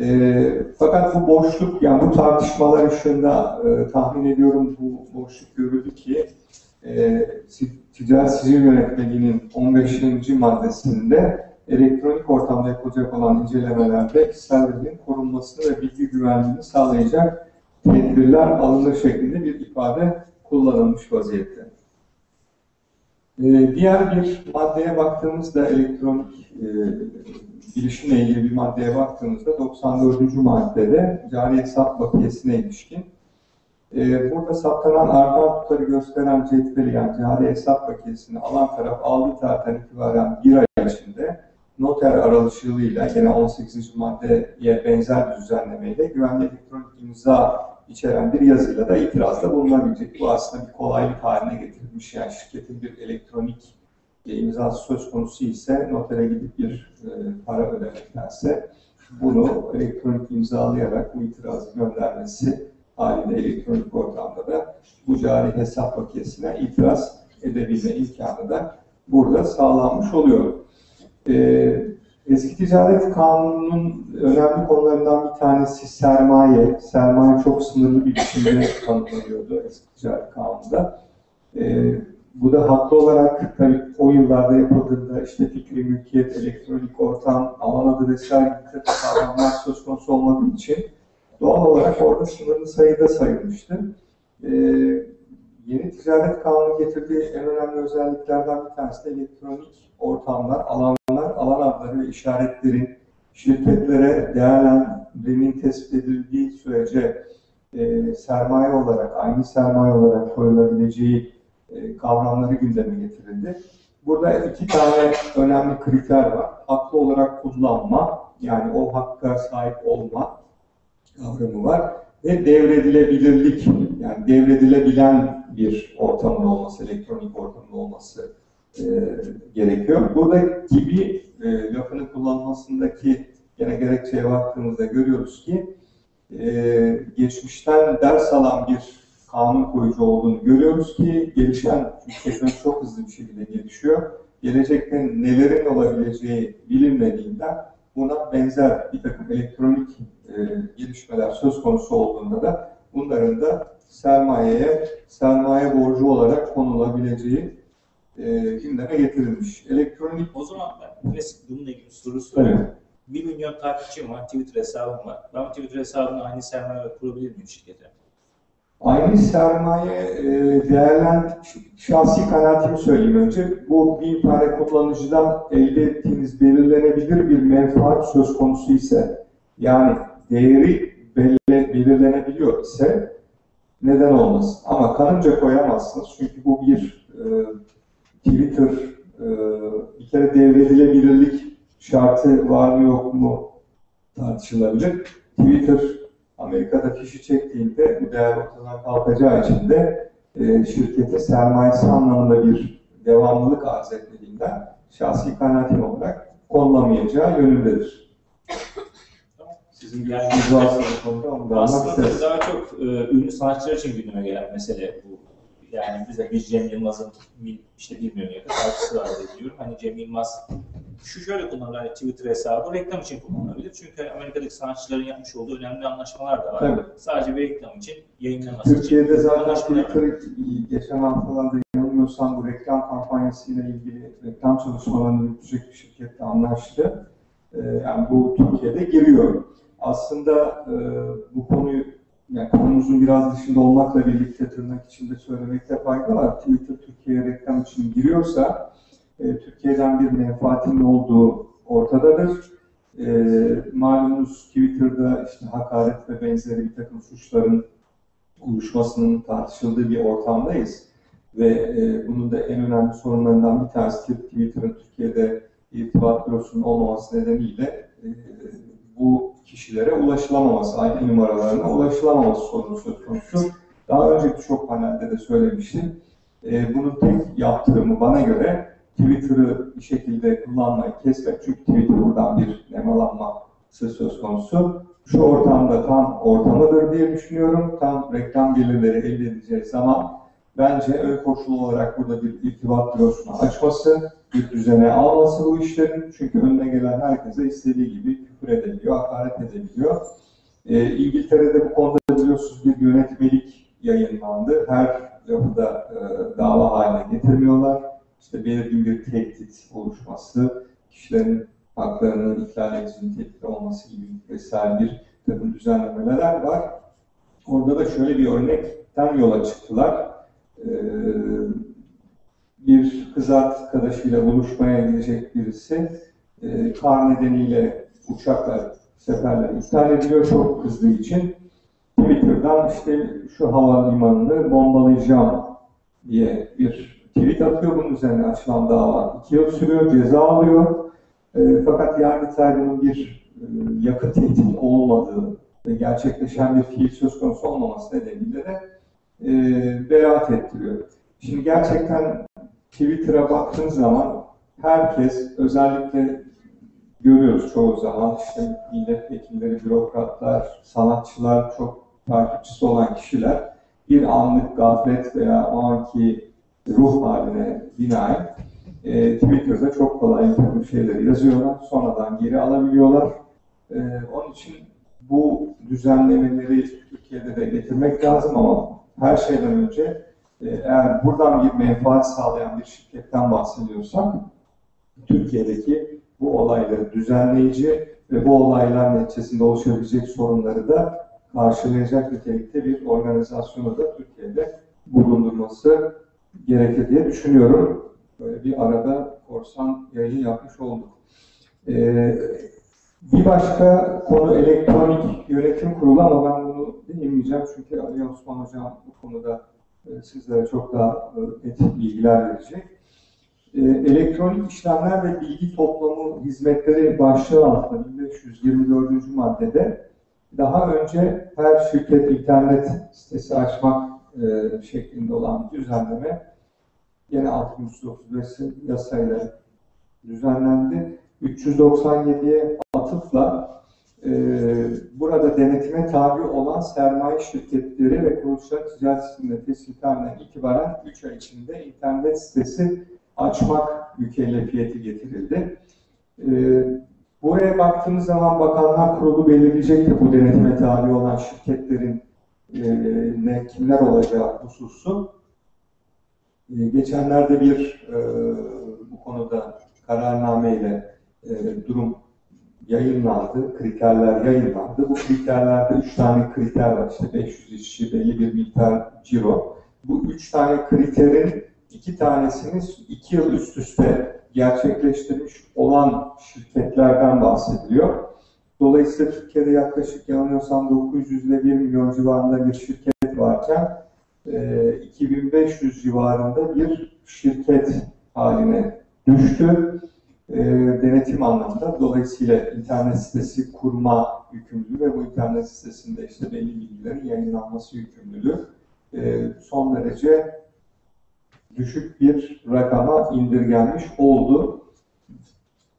E, fakat bu boşluk, yani bu tartışmalar ışığında e, tahmin ediyorum bu boşluk görüldü ki e, Ticaret Sicil Yönetmeliği'nin 15. maddesinde elektronik ortamda yapılacak olan incelemelerde kişisel verilerin korunmasını ve bilgi güvenliğini sağlayacak tedbirler alınır şeklinde bir ifade kullanılmış vaziyette. Ee, diğer bir maddeye baktığımızda elektronik e, bilişimle ilgili bir maddeye baktığımızda 94. maddede cari hesap bakiyesine ilişkin e, burada saptanan artan tutarı gösteren cetveli yani cari hesap bakiyesini alan taraf aldığı tarihten itibaren bir ay içinde noter aralışığıyla yine 18. maddeye benzer bir düzenlemeyle güvenli elektronik imza içeren bir yazıyla da itirazda bulunabilecek. Bu aslında bir kolaylık haline getirilmiş. Yani şirketin bir elektronik e, imzası söz konusu ise notere gidip bir e, para ödemektense bunu elektronik imzalayarak bu itirazı göndermesi halinde elektronik ortamda da bu cari hesap bakiyesine itiraz edebilme imkanı da burada sağlanmış oluyor. Ee, Eski Ticaret Kanunu'nun önemli konularından bir tanesi sermaye. Sermaye çok sınırlı bir biçimde tanımlanıyordu Eski Ticaret Kanunu'nda. Ee, bu da haklı olarak tabii o yıllarda yapıldığında işte fikri mülkiyet, elektronik ortam, alan adı vesaire gibi kavramlar söz konusu olmadığı için doğal olarak orada sınırlı sayıda sayılmıştı. Ee, yeni ticaret kanunu getirdiği en önemli özelliklerden bir tanesi de elektronik ortamlar, alanlar, alan adları ve işaretlerin şirketlere değerlendirimin tespit edildiği sürece e, sermaye olarak, aynı sermaye olarak koyulabileceği e, kavramları gündeme getirildi. Burada iki tane önemli kriter var. Haklı olarak kullanma, yani o hakka sahip olma kavramı var ve devredilebilirlik, yani devredilebilen bir ortamın olması, elektronik ortamın olması e, gerekiyor. Burada gibi e, lafının kullanılmasındaki gene gerekçeye baktığımızda görüyoruz ki e, geçmişten ders alan bir kanun koyucu olduğunu görüyoruz ki gelişen, teknoloji çok hızlı bir şekilde gelişiyor. Gelecekte nelerin olabileceği bilinmediğinden buna benzer bir takım elektronik e, gelişmeler söz konusu olduğunda da bunların da sermayeye, sermaye borcu olarak konulabileceği e, gündeme getirilmiş. Elektronik O zaman ben klasik bununla ilgili soru sorayım. Evet. 1 milyon takipçim var, Twitter hesabım var. Ben Twitter hesabını aynı sermaye kurabilir miyim şirkete? Aynı sermaye e, değerlen şahsi kanaatimi söyleyeyim önce. Bu bir tane kullanıcıdan elde ettiğiniz belirlenebilir bir menfaat söz konusu ise yani değeri belirlenebiliyor ise neden olmasın? Ama kanınca koyamazsınız çünkü bu bir e, Twitter e, bir kere devredilebilirlik şartı var mı yok mu tartışılabilir. Twitter Amerika'da fişi çektiğinde bu değer ortadan kalkacağı için de e, şirkete sermayesi anlamında bir devamlılık arz etmediğinden şahsi kanaatim olarak konulamayacağı yönündedir. Sizin Yani- yani, varsa bu konuda onu da Aslında daha çok e, ünlü sanatçılar için gündeme gelen mesele. Yani bize bir Cem Yılmaz'ın işte bir milyon yakın takipçisi var diye biliyorum. Hani Cem Yılmaz şu şöyle kullanılır, hani Twitter hesabı reklam için kullanılabilir. Çünkü Amerika'daki sanatçıların yapmış olduğu önemli anlaşmalar da var. Tabii. Sadece bir reklam için yayınlaması Türkiye'de için zaten anlaşmalar var. Twitter geçen haftalarda yanılmıyorsam bu reklam kampanyasıyla ilgili reklam çalışmalarını yürütecek bir şirketle anlaştı. Ee, yani bu Türkiye'de giriyor. Aslında e, bu konuyu yani konumuzun biraz dışında olmakla birlikte tırnak içinde söylemekte fayda var. Twitter Türkiye'ye reklam için giriyorsa e, Türkiye'den bir menfaatinin olduğu ortadadır. E, malumunuz Twitter'da işte hakaret ve benzeri bir takım suçların oluşmasının tartışıldığı bir ortamdayız. Ve e, bunun da en önemli sorunlarından bir tanesi Twitter'ın Türkiye'de irtibat bürosunun olmaması nedeniyle e, bu kişilere ulaşılamaması, IP numaralarına ulaşılamaması sorunu söz konusu. Daha önce birçok panelde de söylemiştim. E, bunun tek yaptırımı bana göre Twitter'ı bir şekilde kullanmayı kesmek. Çünkü Twitter buradan bir nemalanma söz konusu. Şu ortamda tam ortamıdır diye düşünüyorum. Tam reklam gelirleri elde edeceği zaman bence ön koşul olarak burada bir irtibat bürosunu açması, bir düzene alması bu işlerin. Çünkü önüne gelen herkese istediği gibi küfür edebiliyor, hakaret edebiliyor. Ee, İngiltere'de bu konuda biliyorsunuz bir yönetmelik yayınlandı. Her lafı da e, dava haline getirmiyorlar. İşte belirgin bir tehdit oluşması, kişilerin haklarının ihlal edildiğinin tehdit olması gibi vesaire bir takım düzenlemeler var. Orada da şöyle bir örnekten yola çıktılar. Ee, bir kız arkadaşıyla buluşmaya gidecek birisi e, kar nedeniyle uçaklar, seferler iptal ediliyor çok kızdığı için. Twitter'dan işte şu havalimanını bombalayacağım diye bir tweet atıyor. Bunun üzerine açılan dava iki yıl sürüyor, ceza alıyor. E, fakat Yargıtay bunun bir e, yakın tehdit olmadığı ve gerçekleşen bir fiil söz konusu olmaması nedeniyle de e, beraat ettiriyor. Şimdi gerçekten Twitter'a baktığın zaman herkes özellikle görüyoruz çoğu zaman işte milletvekilleri, bürokratlar, sanatçılar, çok takipçisi olan kişiler bir anlık gaflet veya o anki ruh haline binaen e, Twitter'da çok kolay bir şeyleri yazıyorlar, sonradan geri alabiliyorlar. E, onun için bu düzenlemeleri Türkiye'de de getirmek lazım ama her şeyden önce e, eğer buradan bir menfaat sağlayan bir şirketten bahsediyorsak Türkiye'deki bu olayları düzenleyici ve bu olaylar neticesinde oluşabilecek sorunları da karşılayacak nitelikte bir organizasyonu da Türkiye'de bulundurması gerekir diye düşünüyorum. Böyle bir arada korsan yayın yapmış olduk. Ee, bir başka konu elektronik yönetim kurulu ama ben değinmeyeceğim çünkü Ali Osman Hocam bu konuda e, sizlere çok daha e, net bilgiler verecek. E, elektronik işlemler ve bilgi toplamı hizmetleri başlığı altında 1524. maddede daha önce her şirket internet sitesi açmak şeklinde olan düzenleme yine 635 yasayla düzenlendi. 397'ye atıfla e, burada denetime tabi olan sermaye şirketleri ve kuruluşların ticaret sisteminde tespitinden itibaren 3 ay içinde internet sitesi açmak mükellefiyeti getirildi. E, buraya baktığımız zaman Bakanlar Kurulu belirleyecektir bu denetime tabi olan şirketlerin e, ne kimler olacağı hususu. E, geçenlerde bir e, bu konuda kararname ile e, durum yayınlandı, kriterler yayınlandı. Bu kriterlerde üç tane kriter var. İşte 500 işçi, belli bir miktar ciro. Bu üç tane kriterin iki tanesini iki yıl üst üste gerçekleştirmiş olan şirketlerden bahsediliyor. Dolayısıyla Türkiye'de yaklaşık yanılmıyorsam 900 ile 1 milyon civarında bir şirket varken e, 2500 civarında bir şirket haline düştü e, denetim anlamında. Dolayısıyla internet sitesi kurma yükümlülüğü ve bu internet sitesinde işte belli bilgilerin yayınlanması yükümlülüğü e, son derece düşük bir rakama indirgenmiş oldu.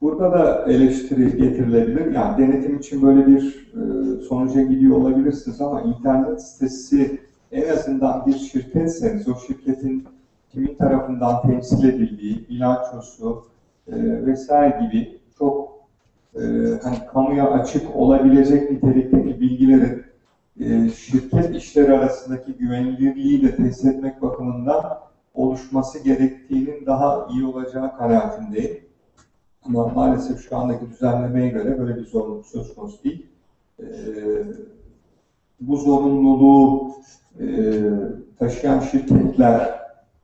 Burada da eleştiri getirilebilir. Yani denetim için böyle bir e, sonuca gidiyor olabilirsiniz ama internet sitesi en azından bir şirketseniz o şirketin kimin tarafından temsil edildiği, bilançosu e, vesaire gibi çok e, hani kamuya açık olabilecek nitelikteki bilgilerin e, şirket işleri arasındaki güvenilirliği de test etmek bakımından oluşması gerektiğinin daha iyi olacağı kanaatindeyim. Ama maalesef şu andaki düzenlemeye göre böyle bir zorunluluk söz konusu değil. E, bu zorunluluğu e, taşıyan şirketler,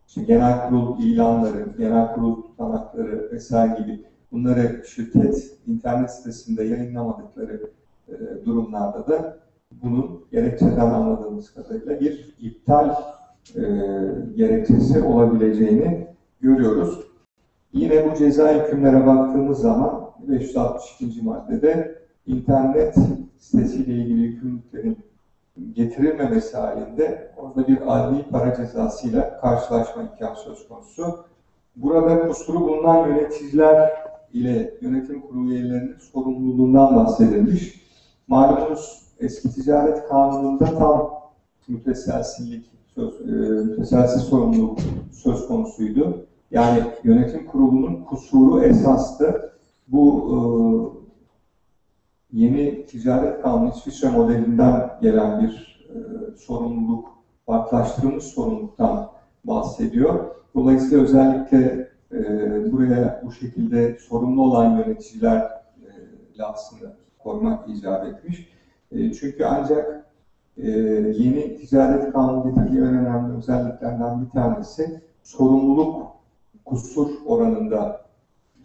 işte genel kurul ilanları, genel kurul tutanakları vesaire gibi bunları şirket internet sitesinde yayınlamadıkları e, durumlarda da bunun gerekçeden anladığımız kadarıyla bir iptal e, gerekçesi olabileceğini görüyoruz. Yine bu ceza hükümlere baktığımız zaman 562. maddede internet sitesiyle ilgili yükümlülüklerin getirilmemesi halinde orada bir adli para cezasıyla karşılaşma imkanı söz konusu. Burada kusuru bulunan yöneticiler ile yönetim kurulu üyelerinin sorumluluğundan bahsedilmiş. Malumunuz eski ticaret kanununda tam müteselsillik, söz, e, müteselsiz sorumluluk söz konusuydu. Yani yönetim kurulunun kusuru esastı. Bu e, yeni ticaret kanunu İsviçre modelinden gelen bir e, sorumluluk, farklılaştırılmış sorumluluktan bahsediyor. Dolayısıyla özellikle e, buraya bu şekilde sorumlu olan yöneticiler e, lafzını koymak icap etmiş. E, çünkü ancak e, yeni ticaret kanunu getirdiği en önemli özelliklerden bir tanesi sorumluluk kusur oranında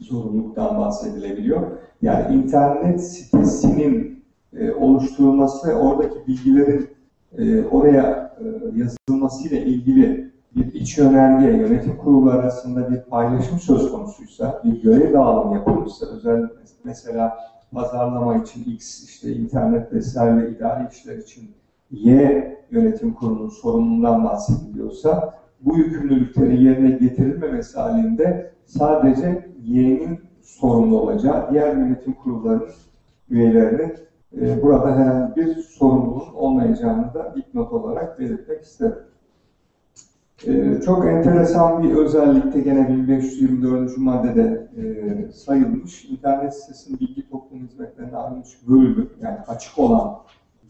sorumluluktan bahsedilebiliyor. Yani internet sitesinin e, oluşturulması ve oradaki bilgilerin e, oraya e, yazılmasıyla ilgili bir iç yönerge, yönetim kurulu arasında bir paylaşım söz konusuysa, bir görev dağılımı yapılmışsa, özel mesela pazarlama için X, işte internet vesaire ve idari işler için Y yönetim kurulunun sorumluluğundan bahsediliyorsa, bu yükümlülükleri yerine getirilmemesi halinde sadece Y'nin sorumlu olacağı, diğer yönetim kurullarının üyelerinin e, burada herhangi bir sorumluluğun olmayacağını da dipnot olarak belirtmek isterim. E, çok enteresan bir özellikte gene 1524. maddede e, sayılmış. İnternet sitesinin bilgi toplum hizmetlerine ayrılmış bölümü, yani açık olan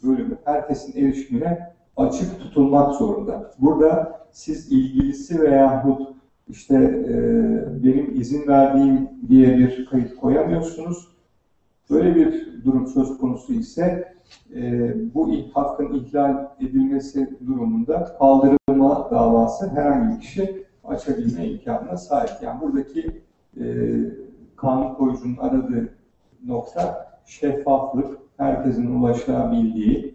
bölümü herkesin erişimine açık tutulmak zorunda. Burada siz ilgilisi veyahut işte e, benim izin verdiğim diye bir kayıt koyamıyorsunuz. Böyle bir durum söz konusu ise e, bu hakkın ihlal edilmesi durumunda kaldırılma davası herhangi bir kişi açabilme imkanına sahip. Yani buradaki e, kanun koyucunun aradığı nokta şeffaflık, herkesin ulaşabildiği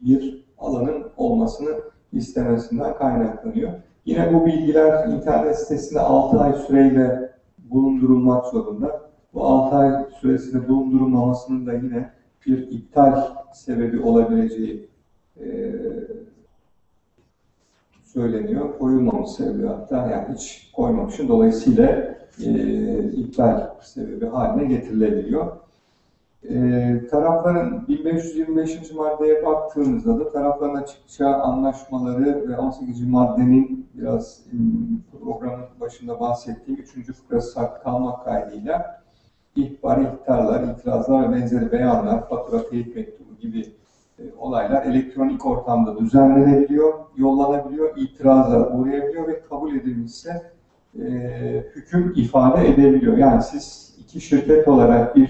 bir alanın olmasını istemesinden kaynaklanıyor. Yine bu bilgiler internet sitesinde 6 ay süreyle bulundurulmak zorunda. Bu 6 ay süresinde bulundurulmamasının da yine bir iptal sebebi olabileceği e, söyleniyor. Koyulmamış sebebi hatta yani hiç koymamışın dolayısıyla e, iptal sebebi haline getirilebiliyor. E, tarafların 1525. maddeye baktığımızda da tarafların açıkça anlaşmaları ve 18. maddenin biraz programın başında bahsettiğim 3. fıkrası saklı kalmak kaydıyla ihbar, ihtarlar, itirazlar ve benzeri beyanlar, fatura, teyit mektubu gibi olaylar elektronik ortamda düzenlenebiliyor, yollanabiliyor, itiraza uğrayabiliyor ve kabul edilmişse e, hüküm ifade edebiliyor. Yani siz iki şirket olarak bir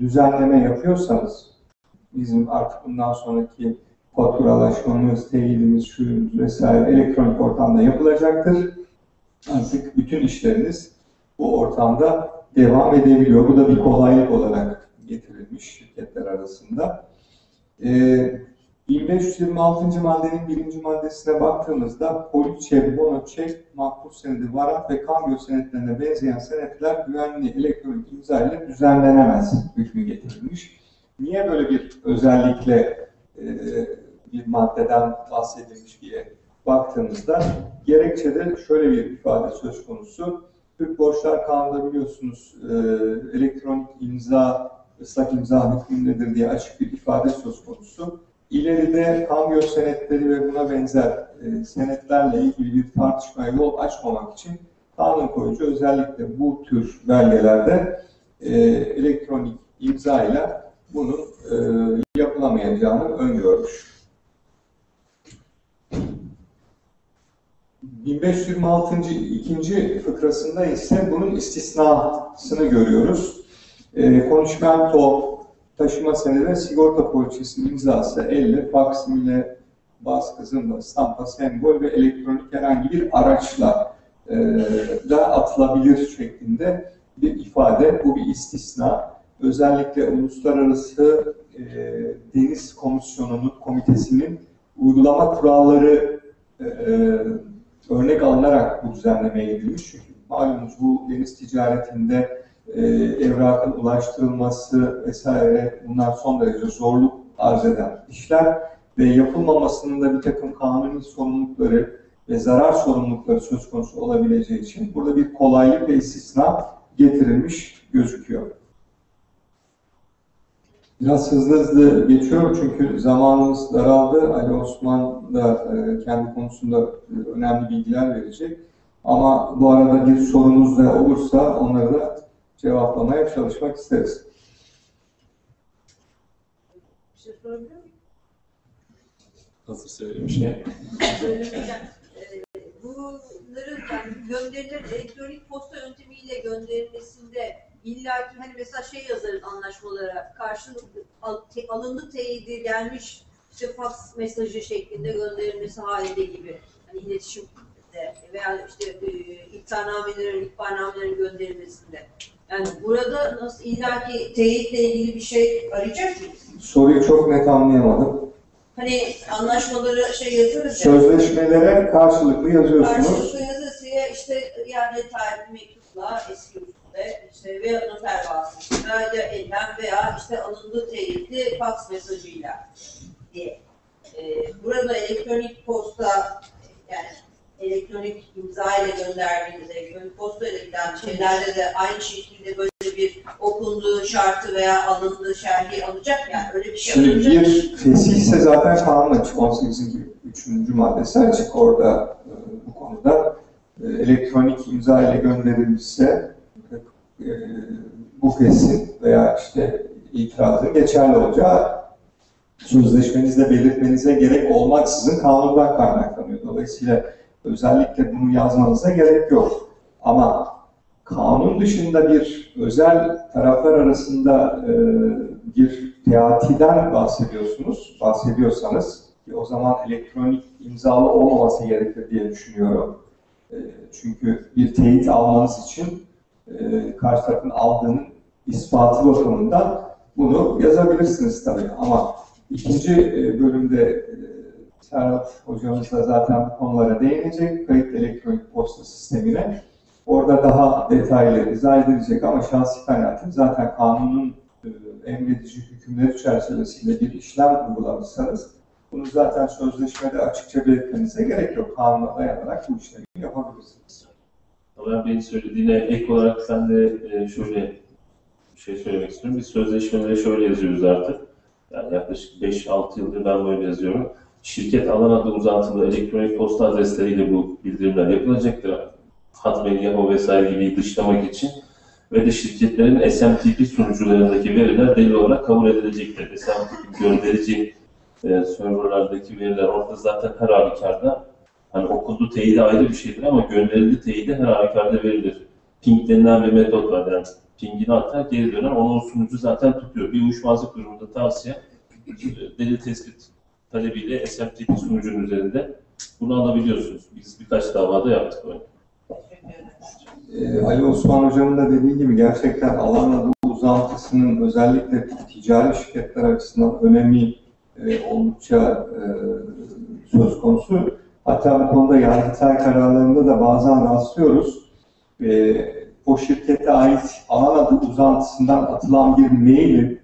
düzenleme yapıyorsanız bizim artık bundan sonraki faturalaşmamız, teyidimiz, şuyumuz vesaire elektronik ortamda yapılacaktır. Artık bütün işleriniz bu ortamda devam edebiliyor. Bu da bir kolaylık olarak getirilmiş şirketler arasında. Ee, 1526. maddenin birinci maddesine baktığımızda poliçe, bono, çek, mahpus senedi, varat ve kambiyo senetlerine benzeyen senetler güvenli elektronik imza ile düzenlenemez hükmü getirilmiş. Niye böyle bir özellikle e, bir maddeden bahsedilmiş diye baktığımızda gerekçede şöyle bir ifade söz konusu. Türk Borçlar Kanunu'nda biliyorsunuz e, elektronik imza, ıslak imza hükmündedir diye açık bir ifade söz konusu. İleride kamyo senetleri ve buna benzer e, senetlerle ilgili bir tartışmaya yol açmamak için kanun koyucu özellikle bu tür belgelerde e, elektronik imza ile bunun e, yapılamayacağını öngörmüş. 1526. ikinci fıkrasında ise bunun istisnasını görüyoruz. E, konuşmento taşıma senedi sigorta poliçesinin imzası elle, faksimile, baskı, zımba, stampa, sembol ve elektronik herhangi bir araçla e, da atılabilir şeklinde bir ifade. Bu bir istisna. Özellikle Uluslararası e, Deniz Komisyonu'nun, komitesinin uygulama kuralları e, örnek alınarak bu düzenlemeye gidilmiş. Çünkü malumunuz bu deniz ticaretinde e, evrakın ulaştırılması vesaire bunlar son derece zorluk arz eden işler ve yapılmamasının da bir takım kanuni sorumlulukları ve zarar sorumlulukları söz konusu olabileceği için burada bir kolaylık ve istisna getirilmiş gözüküyor. Biraz hızlı hızlı geçiyorum çünkü zamanımız daraldı. Ali Osman da e, kendi konusunda e, önemli bilgiler verecek. Ama bu arada bir sorunuz da olursa onları da cevaplamaya çalışmak isteriz. Bir şey sorabilir miyim? Hazır söylemişken. Söyleyeceğim. Ee, Bunların yani gönderilen elektronik posta yöntemiyle gönderilmesinde illa ki hani mesela şey yazarız anlaşmalara karşılıklı al- te- alındı teyidi gelmiş işte fax mesajı şeklinde gönderilmesi halinde gibi hani iletişimde veya işte e, ihtarnamelerin, ihbarnamelerin gönderilmesinde. Yani burada nasıl illaki teyitle ilgili bir şey arayacak mıyız? Soruyu çok net anlayamadım. Hani anlaşmaları şey yazarız ya. Sözleşmelere karşılıklı yazıyorsunuz. Karşılıklı yazısıya işte yani tarihli mektupla eski usulde işte veya noter vasıtasıyla ya elden veya işte alındı teyitli fax mesajıyla diye. Ee, burada elektronik posta yani elektronik imza ile gönderdiğiniz elektronik posta ile giden şeylerde de aynı şekilde böyle bir okunduğu şartı veya alındığı şerhi alacak yani öyle bir şey Şimdi alınacak. bir fesihse zaten kanun açık. 18. 3. maddesi açık orada e, bu konuda. E, Elektronik imza ile gönderilmişse e, bu fesin veya işte itirazın geçerli olacağı sözleşmenizde belirtmenize gerek olmaksızın kanundan kaynaklanıyor. Dolayısıyla özellikle bunu yazmanıza gerek yok. Ama kanun dışında bir özel taraflar arasında e, bir teatiden bahsediyorsunuz, bahsediyorsanız ki o zaman elektronik imzalı olmaması gerekir diye düşünüyorum. E, çünkü bir teyit almanız için e, karşı tarafın aldığının ispatı bakımından bunu yazabilirsiniz tabii. Ama ikinci e, bölümde e, Serhat hocamız da zaten bu konulara değinecek. Kayıt elektronik posta sistemine. Orada daha detaylı izah edilecek ama şahsi kanaatim zaten kanunun e, emredici hükümleri çerçevesinde bir işlem uygulamışsanız bunu zaten sözleşmede açıkça belirtmenize gerek yok. Kanuna dayanarak bu işlemi yapabilirsiniz. Ömer Bey'in söylediğine ek olarak ben de e, şöyle bir şey söylemek istiyorum. Biz sözleşmelere şöyle yazıyoruz artık. Yani yaklaşık 5-6 yıldır ben böyle yazıyorum. Şirket alan adı uzantılı elektronik posta adresleriyle bu bildirimler yapılacaktır. Hotmail, Yahoo vesaire gibi dışlamak için ve de şirketlerin SMTP sunucularındaki veriler delil olarak kabul edilecektir. SMTP gönderici e, serverlardaki veriler orada zaten her halükarda hani okundu teyidi ayrı bir şeydir ama gönderildi teyidi her halükarda verilir. Ping denilen bir metot var. Yani pingini atar geri döner. Onu sunucu zaten tutuyor. Bir uyuşmazlık durumunda tavsiye delil tespit talebiyle SMTP sunucunun üzerinde bunu alabiliyorsunuz. Biz birkaç davada yaptık böyle. Ee, Ali Osman Hocam'ın da dediği gibi gerçekten alan adı uzantısının özellikle ticari şirketler açısından önemi e, oldukça e, söz konusu. Hatta bu konuda yargıtay kararlarında da bazen rastlıyoruz. E, o şirkete ait alan adı uzantısından atılan bir mailin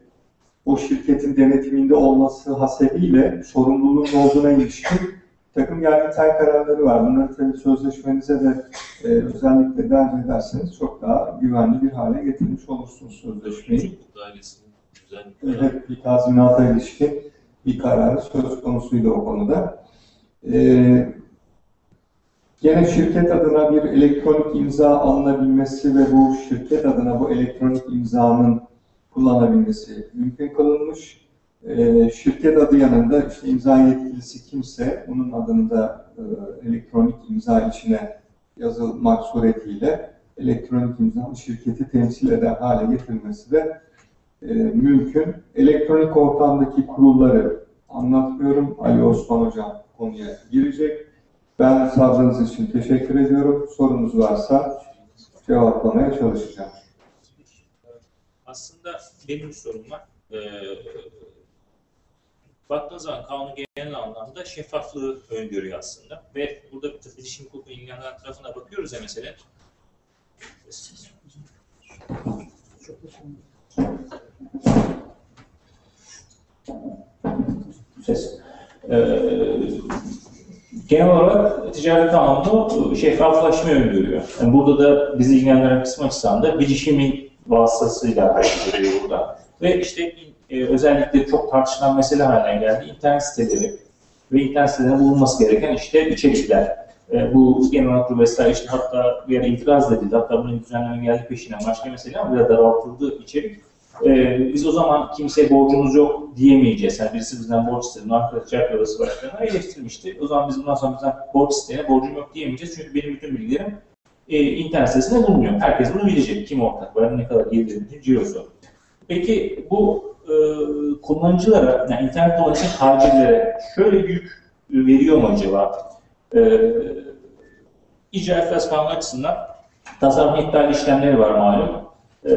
o şirketin denetiminde olması hasebiyle sorumluluğun olduğuna ilişkin takım yargıtay kararları var. Bunları tabii sözleşmenize de e, özellikle dert ederseniz çok daha güvenli bir hale getirmiş olursunuz sözleşmeyi. Evet, bir tazminata ilişkin bir kararı söz konusuydu o konuda. Ee, gene şirket adına bir elektronik imza alınabilmesi ve bu şirket adına bu elektronik imzanın kullanabilmesi mümkün kılınmış. Ee, şirket adı yanında işte imza yetkilisi kimse bunun adını da e, elektronik imza içine yazılmak suretiyle elektronik imza şirketi temsil eden hale getirilmesi de e, mümkün. Elektronik ortamdaki kurulları anlatmıyorum. Ali Osman Hocam konuya girecek. Ben sabrınız için teşekkür ediyorum. Sorunuz varsa cevaplamaya çalışacağım. Aslında benim bir sorum var. Ee, baktığınız zaman kanun genel anlamda şeffaflığı öngörüyor aslında. Ve burada bir bilişim hukuku ilgilenen tarafına bakıyoruz ya mesela. Ee, genel olarak ticaret kanunu şeffaflaşmayı öngörüyor. Yani burada da bizi ilgilendiren kısım açısından da bilişimin vasıtasıyla hareket ediyor burada. Ve işte e, özellikle çok tartışılan mesele haline geldi. İnternet siteleri ve internet sitelerinde bulunması gereken işte içerikler. E, bu genel haklı vesaire işte hatta bir yere itiraz edildi. Hatta bunun düzenleme geldi peşine başka mesele ama biraz daraltıldı içerik. E, biz o zaman kimseye borcumuz yok diyemeyeceğiz. Yani birisi bizden borç istedi. Ankara Ticaret Odası Başkanı'na eleştirmişti. O zaman biz bundan sonra bizden borç isteyene borcum yok diyemeyeceğiz. Çünkü benim bütün bilgilerim e, internet sitesinde bulunuyor. Herkes bunu bilecek. Kim ortak var, ne kadar geliri, cirosu. Peki bu e, kullanıcılara, yani internet dolayısıyla tacirlere şöyle yük veriyor mu acaba? E, icra kanunu açısından tasarruf iptal işlemleri var malum. E,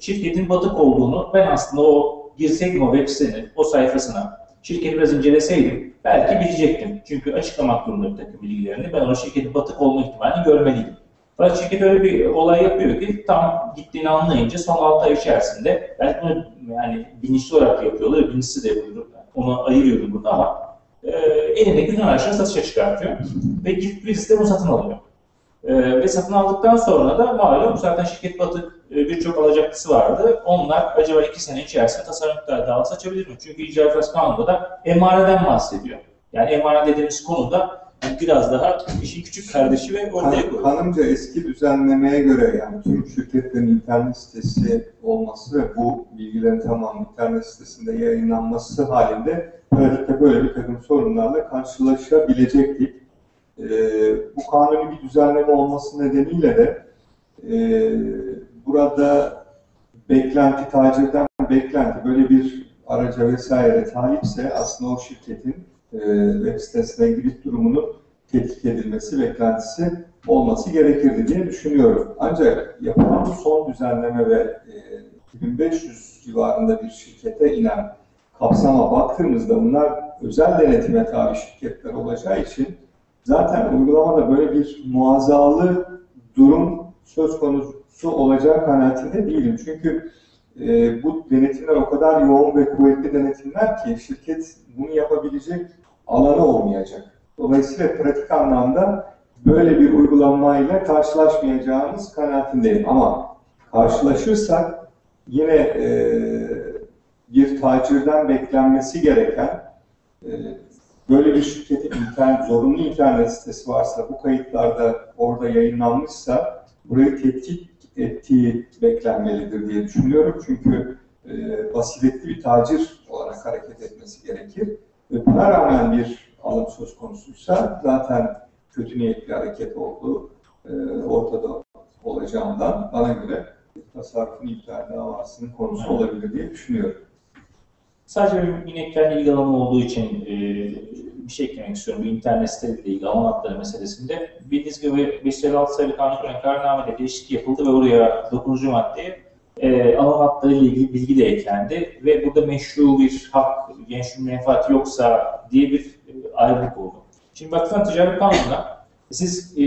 şirketin batık olduğunu ben aslında o girseydim o web sitenin, o sayfasına, şirketi biraz inceleseydim belki bilecektim. Çünkü açıklamak durumunda bir takım bilgilerini. Ben o şirketin batık olma ihtimalini görmeliydim. Fakat şirket öyle bir olay yapıyor ki tam gittiğini anlayınca son 6 ay içerisinde belki bunu yani bilinçli olarak yapıyorlar, bilinçsiz de yapıyorlar. Onu ayırıyorum burada ama e, elindeki bütün araçları satışa çıkartıyor ve gidip birisi de bunu satın alıyor. E, ve satın aldıktan sonra da malum zaten şirket batık e, birçok alacaklısı vardı. Onlar acaba 2 sene içerisinde tasarruf davası açabilir mi? Çünkü icra kanunda da emareden bahsediyor. Yani emare dediğimiz konuda biraz daha işin küçük kardeşi ve Han- koyuyor. Kanımca eski düzenlemeye göre yani tüm şirketlerin internet sitesi olması ve bu bilgilerin tamamı internet sitesinde yayınlanması halinde pratikte böyle bir takım sorunlarla karşılaşabilecektik. Ee, bu kanuni bir düzenleme olması nedeniyle de e, burada beklenti, tacirden beklenti böyle bir araca vesaire talipse aslında o şirketin web sitesine giriş durumunu tetkik edilmesi, beklentisi olması gerekirdi diye düşünüyorum. Ancak yapılan son düzenleme ve e, 2500 civarında bir şirkete inen kapsama baktığımızda bunlar özel denetime tabi şirketler olacağı için zaten uygulamada böyle bir muazzalı durum söz konusu olacağı kanaatinde değilim. Çünkü e, bu denetimler o kadar yoğun ve kuvvetli denetimler ki şirket bunu yapabilecek alanı olmayacak. Dolayısıyla pratik anlamda böyle bir uygulamayla karşılaşmayacağımız kanaatindeyim. Ama karşılaşırsak yine e, bir tacirden beklenmesi gereken e, böyle bir şirketin internet, zorunlu internet sitesi varsa, bu kayıtlarda orada yayınlanmışsa burayı tetkik ettiği beklenmelidir diye düşünüyorum. Çünkü e, basiretli bir tacir olarak hareket etmesi gerekir. Buna rağmen bir alım söz konusuysa zaten kötü niyetli hareket olduğu e, ortada olacağından bana göre tasarrufun iptal davasının konusu olabilir diye düşünüyorum. Sadece benim yine kendi ilgi alanım olduğu için e, bir şey eklemek istiyorum. Bu internet siteleriyle ilgili alan hakları meselesinde. Bildiğiniz gibi 556 sayılı kanun kararnamede değişiklik yapıldı ve oraya 9. maddeye e, alan hakları ile ilgili bilgi de eklendi. Ve burada meşru bir hak, genç bir menfaati yoksa diye bir e, ayrılık oldu. Şimdi bakın ticaret kanununda siz e,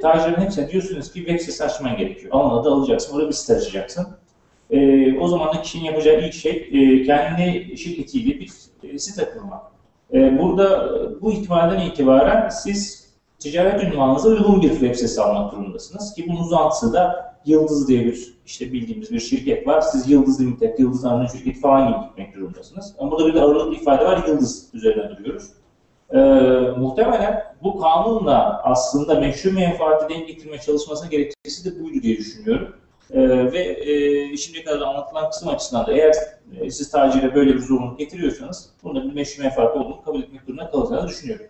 tacirlerin hepsine diyorsunuz ki web sitesi açman gerekiyor. Alanı da alacaksın, orada bir site açacaksın. E, o zaman da kişinin yapacağı ilk şey e, kendi şirketiyle bir e, site kurmak. E, burada e, bu ihtimalden itibaren siz ticaret ünvanınıza uygun bir web sitesi almak durumundasınız ki bunun uzantısı da Yıldız diye bir işte bildiğimiz bir şirket var. Siz Yıldız Limited, Yıldız Anonim Şirketi falan gibi gitmek durumundasınız. Ama burada bir de ağırlıklı ifade var, Yıldız üzerine duruyoruz. Ee, muhtemelen bu kanunla aslında meşru menfaati denk getirme çalışmasının gerekçesi de buydu diye düşünüyorum. Ee, ve e, şimdiye kadar anlatılan kısım açısından da eğer e, siz tacire böyle bir zorunluluk getiriyorsanız bunda bir meşru menfaati olduğunu kabul etmek durumunda kalacağını düşünüyorum.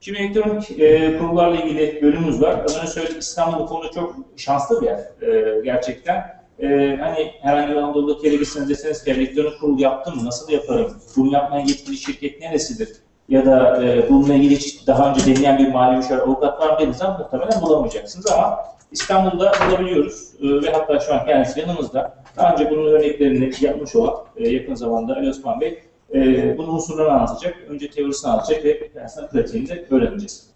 Şimdi elektronik e, kurullarla ilgili bölümümüz var. Az önce söyledik İstanbul bu konuda çok şanslı bir yer e, gerçekten. E, hani herhangi bir Anadolu'daki yere gitseniz deseniz ki elektronik kurul yaptım mı, nasıl yaparım, bunu yapmaya yetkili şirket neresidir? Ya da e, bununla ilgili hiç daha önce deneyen bir mali müşavir avukat var mı muhtemelen bulamayacaksınız ama İstanbul'da bulabiliyoruz e, ve hatta şu an kendisi yanımızda. Daha önce bunun örneklerini yapmış olan e, yakın zamanda Ali Osman Bey e, bunun unsurlarını anlatacak. Önce teorisini anlatacak ve aslında pratiğini de öğreneceğiz.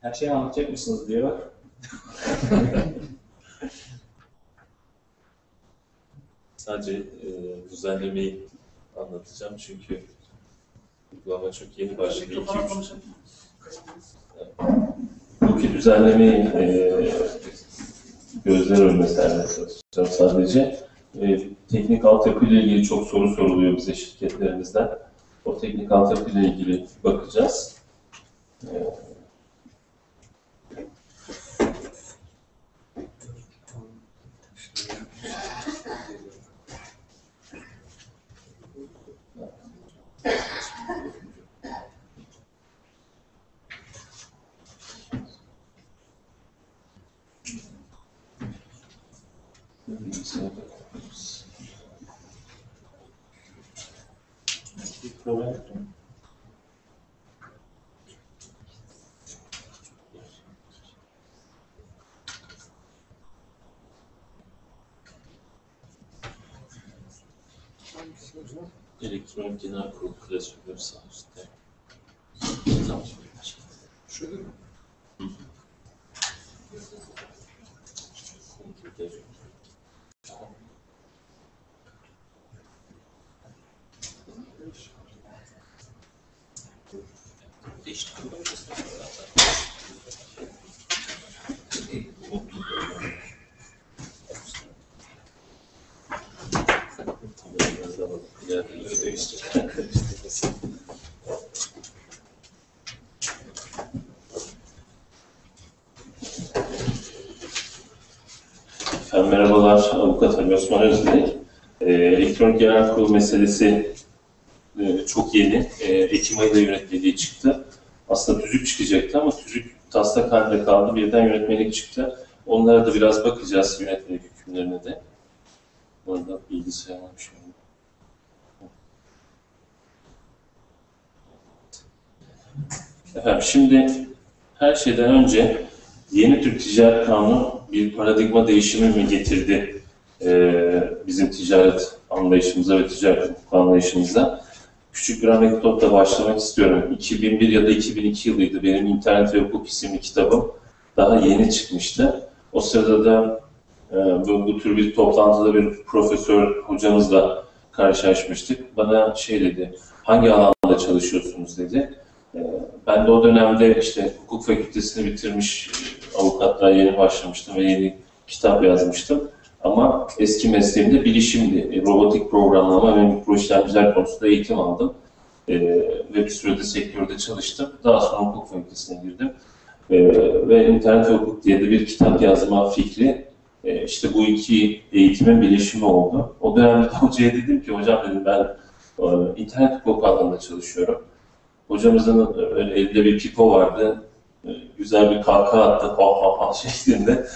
Her şeyi anlatacak mısınız diyor. Sadece e, düzenlemeyi anlatacağım çünkü uygulama çok yeni başladı. 2-3 Bugün düzenlemeyi e, gözler önüne sermeye çalışacağım sadece. E, teknik altyapı ile ilgili çok soru soruluyor bize şirketlerimizden. O teknik altyapı ile ilgili bakacağız. E, bilgisayara bakıyoruz. Bir problem yok. Elektronik genel kurulu klasörleri sağ üstte. Tamam. Şöyle mi? Kompüter. Değişti. Biraz daha bak, ileride değişti. Efendim merhabalar, Ali Osman Özdilek. Ee, elektronik genel kurul meselesi e, çok yeni. Ee, Ekim ayında yönetmeliği çıktı. Aslında tüzük çıkacaktı ama tüzük taslak halinde kaldı. Birden yönetmelik çıktı. Onlara da biraz bakacağız yönetmelik hükümlerine de. Bu arada bilgisayar almış. Efendim şimdi her şeyden önce yeni Türk Ticaret Kanunu bir paradigma değişimi mi getirdi ee, bizim ticaret anlayışımıza ve ticaret hukuk anlayışımıza? Küçük bir anekdotla başlamak istiyorum. 2001 ya da 2002 yılıydı benim İnternet ve Hukuk isimli kitabım. Daha yeni çıkmıştı. O sırada da e, bu, bu tür bir toplantıda bir profesör hocamızla karşılaşmıştık. Bana şey dedi, hangi alanda çalışıyorsunuz dedi. E, ben de o dönemde işte hukuk fakültesini bitirmiş e, avukatlığa yeni başlamıştım ve yeni kitap yazmıştım. Ama eski mesleğimde bilişimdi. E, Robotik programlama ve mikro işlemciler konusunda eğitim aldım. E, ve bir sürede sektörde çalıştım. Daha sonra hukuk fakültesine girdim. E, ve internet ve hukuk diye de bir kitap yazma fikri e, işte bu iki eğitimin birleşimi oldu. O dönemde hocaya dedim ki hocam dedim ben e, internet hukuk alanında çalışıyorum. Hocamızın öyle elinde bir pipo vardı. E, güzel bir kahkaha attı ha ha ha şeklinde.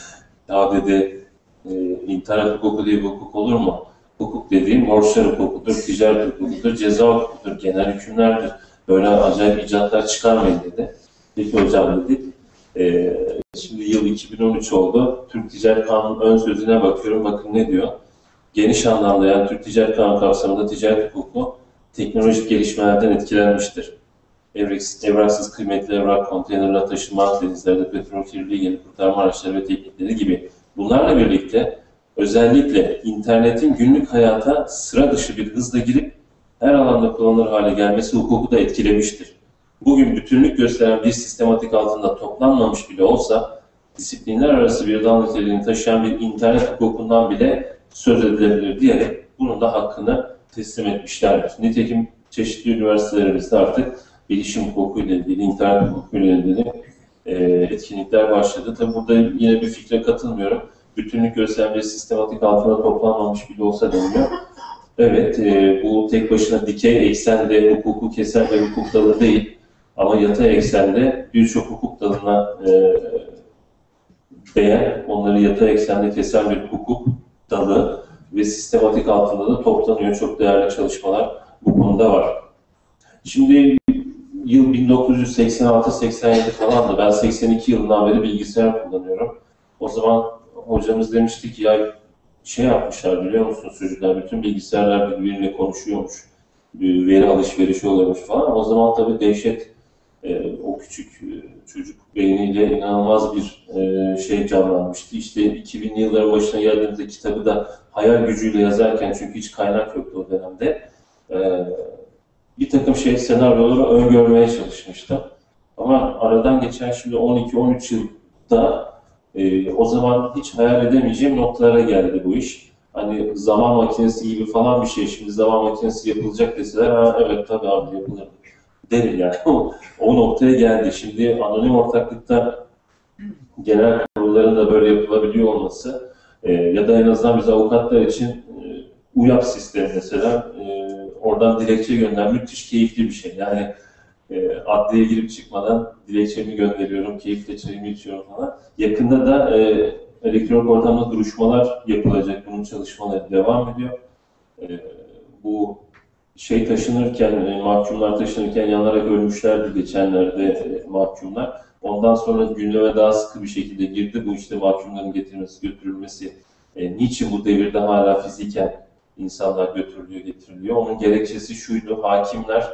Ya dedi e, internet hukuku diye bir hukuk olur mu? Hukuk dediğim borçlar hukukudur, ticaret hukukudur, ceza hukukudur, genel hükümlerdir. Böyle acayip icatlar çıkarmayın dedi. Peki hocam dedik. E, şimdi yıl 2013 oldu. Türk Ticaret Kanunu ön sözüne bakıyorum. Bakın ne diyor? Geniş anlamda yani Türk Ticaret Kanunu kapsamında ticaret hukuku teknolojik gelişmelerden etkilenmiştir. Evraksız, evraksız kıymetli evrak, konteynerle taşınma, denizlerde petrol kirliliği, yeni kurtarma araçları ve teknikleri gibi Bunlarla birlikte özellikle internetin günlük hayata sıra dışı bir hızla girip her alanda kullanılır hale gelmesi hukuku da etkilemiştir. Bugün bütünlük gösteren bir sistematik altında toplanmamış bile olsa disiplinler arası bir dal niteliğini taşıyan bir internet hukukundan bile söz edilebilir diyerek bunun da hakkını teslim etmişlerdir. Nitekim çeşitli üniversitelerimizde artık bilişim hukuku ile ilgili, internet hukuku ile ilgili e, etkinlikler başladı. Tabi burada yine bir fikre katılmıyorum. Bütünlük gösteren bir sistematik altında toplanmamış bile olsa deniyor. Evet, e, bu tek başına dikey eksende hukuku kesen bir hukuk dalı değil. Ama yatay eksende birçok hukuk dalına e, değen, onları yatay eksende kesen bir hukuk dalı ve sistematik altında da toplanıyor. Çok değerli çalışmalar bu konuda var. Şimdi yıl 1986-87 falan da ben 82 yılından beri bilgisayar kullanıyorum. O zaman hocamız demişti ki ya şey yapmışlar biliyor musun çocuklar bütün bilgisayarlar birbiriyle konuşuyormuş. Veri alışverişi oluyormuş falan. O zaman tabii dehşet e, o küçük e, çocuk beyniyle inanılmaz bir e, şey canlanmıştı. İşte 2000'li yılların başına geldiğimizde kitabı da hayal gücüyle yazarken çünkü hiç kaynak yoktu o dönemde. E, bir takım şey senaryoları öngörmeye çalışmıştım. Ama aradan geçen şimdi 12-13 yılda e, o zaman hiç hayal edemeyeceğim noktalara geldi bu iş. Hani zaman makinesi gibi falan bir şey. Şimdi zaman makinesi yapılacak deseler ha evet tabii abi yapılır derim yani. O, noktaya geldi. Şimdi anonim ortaklıkta genel kurulların da böyle yapılabiliyor olması e, ya da en azından biz avukatlar için e, UYAP sistemi mesela e, oradan dilekçe gönder müthiş keyifli bir şey. Yani e, adliyeye girip çıkmadan dilekçemi gönderiyorum, keyifle çayımı içiyorum falan. Yakında da e, elektronik ortamda duruşmalar yapılacak. Bunun çalışmaları devam ediyor. E, bu şey taşınırken, e, mahkumlar taşınırken yanarak ölmüşlerdi geçenlerde e, mahkumlar. Ondan sonra gündeme daha sıkı bir şekilde girdi. Bu işte mahkumların getirilmesi, götürülmesi. E, niçin bu devirde hala fiziken insanlar götürülüyor, getiriliyor? Onun gerekçesi şuydu, hakimler,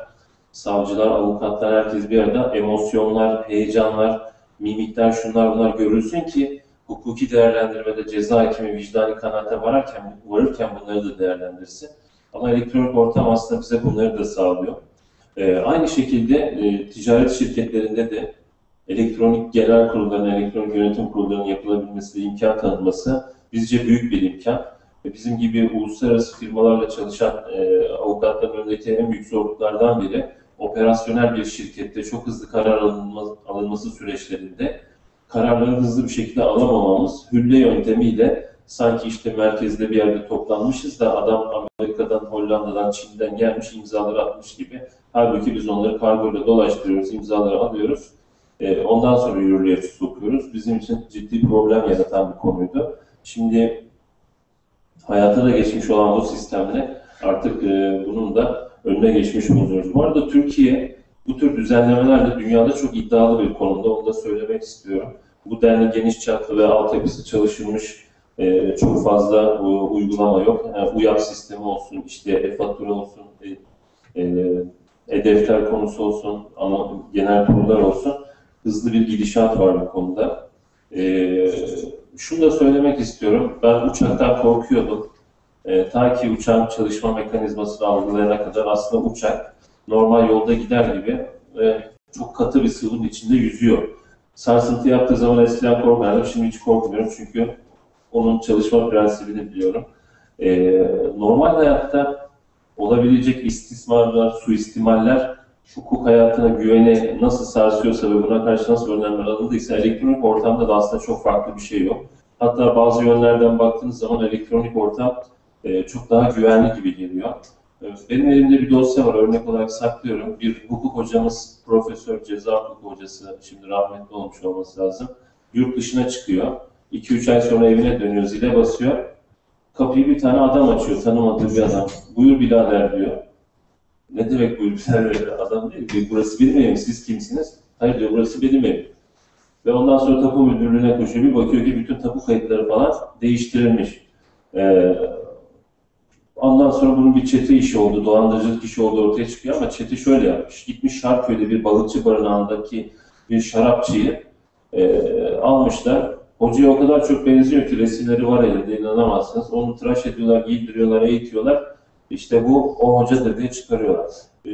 savcılar, avukatlar, herkes bir arada emosyonlar, heyecanlar, mimikler, şunlar bunlar görülsün ki hukuki değerlendirmede ceza hakimi vicdani kanaate vararken, varırken bunları da değerlendirsin. Ama elektronik ortam aslında bize bunları da sağlıyor. Ee, aynı şekilde e, ticaret şirketlerinde de elektronik genel kurulların, elektronik yönetim kurullarının yapılabilmesi, imkan tanınması bizce büyük bir imkan. Bizim gibi uluslararası firmalarla çalışan e, avukatların önündeki en büyük zorluklardan biri operasyonel bir şirkette çok hızlı karar alınması, alınması süreçlerinde kararları hızlı bir şekilde alamamamız, hülle yöntemiyle sanki işte merkezde bir yerde toplanmışız da adam Amerika'dan, Hollanda'dan, Çin'den gelmiş imzaları atmış gibi. Halbuki biz onları kargoyla dolaştırıyoruz, imzaları alıyoruz. Ee, ondan sonra yürürlüğe sokuyoruz. Bizim için ciddi problem yaratan bir konuydu. Şimdi hayata da geçmiş olan bu sistemle artık e, bunun da önüne geçmiş bulunuyoruz. Bu arada Türkiye bu tür düzenlemelerle dünyada çok iddialı bir konumda. Onu da söylemek istiyorum. Bu denli geniş çaplı ve altyapısı çalışılmış e, çok fazla e, uygulama yok. Yani UYAP sistemi olsun, işte e-fatura olsun, e, e-defter konusu olsun, ama genel kurullar olsun. Hızlı bir gidişat var bu konuda. E, şunu da söylemek istiyorum. Ben uçaktan korkuyordum. E, ta ki uçağın çalışma mekanizmasını algılayana kadar aslında uçak normal yolda gider gibi ve çok katı bir sıvının içinde yüzüyor. Sarsıntı yaptığı zaman eskiden korkardım, şimdi hiç korkmuyorum çünkü onun çalışma prensibini biliyorum. Ee, normal hayatta olabilecek istismarlar, suistimaller hukuk hayatına güveni nasıl sarsıyorsa ve buna karşı nasıl önlemler alındıysa elektronik ortamda da aslında çok farklı bir şey yok. Hatta bazı yönlerden baktığınız zaman elektronik ortam e, çok daha güvenli gibi geliyor. E, Benim elimde bir dosya var, örnek olarak saklıyorum. Bir hukuk hocamız, profesör, ceza hukuku hocası, şimdi rahmetli olmuş olması lazım. Yurt dışına çıkıyor. 2-3 ay sonra evine dönüyor, zile basıyor. Kapıyı bir tane adam açıyor, tanımadığı bir adam. Buyur birader diyor. Ne demek buyur birader? Adam değil ki, burası benim evim, siz kimsiniz? Hayır diyor, burası benim evim. Ve ondan sonra tapu müdürlüğüne koşuyor, bir bakıyor ki bütün tapu kayıtları falan değiştirilmiş. Ee, ondan sonra bunun bir çete işi oldu, dolandırıcılık işi oldu ortaya çıkıyor ama çete şöyle yapmış. Gitmiş Şarköy'de bir balıkçı barınağındaki bir şarapçıyı e, almışlar, Hocaya o kadar çok benziyor ki resimleri var elinde inanamazsınız. Onu tıraş ediyorlar, giydiriyorlar, eğitiyorlar. İşte bu o hocadır diye çıkarıyorlar. Ee,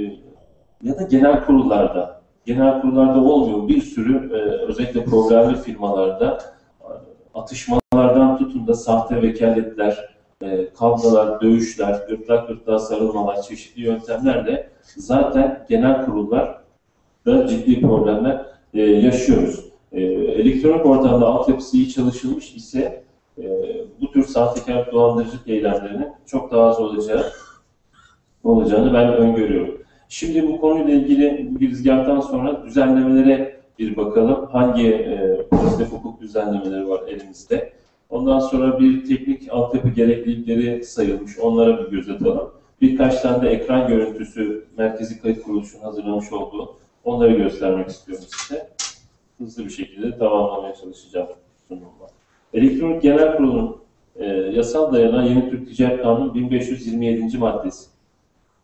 ya da genel kurullarda. Genel kurullarda olmuyor. Bir sürü e, özellikle problemli firmalarda e, atışmalardan tutun da sahte vekaletler, e, kavgalar, dövüşler, gırtlak gırtlağa sarılmalar, çeşitli yöntemlerle zaten genel kurullar da ciddi problemler yaşıyoruz. Elektronik ortamda altyapısı iyi çalışılmış ise bu tür sahtekar dolandırıcılık eylemlerinin çok daha az olacağı olacağını ben öngörüyorum. Şimdi bu konuyla ilgili girizgahtan sonra düzenlemelere bir bakalım. Hangi e, pozitif hukuk düzenlemeleri var elimizde? Ondan sonra bir teknik altyapı gereklilikleri sayılmış. Onlara bir göz atalım. Birkaç tane de ekran görüntüsü Merkezi Kayıt Kuruluşu'nun hazırlamış olduğu onları göstermek istiyorum size hızlı bir şekilde tamamlamaya çalışacağım sunumla. Elektronik Genel Kurulu'nun e, yasal dayanan Yeni Türk Ticaret Kanunu 1527. maddesi.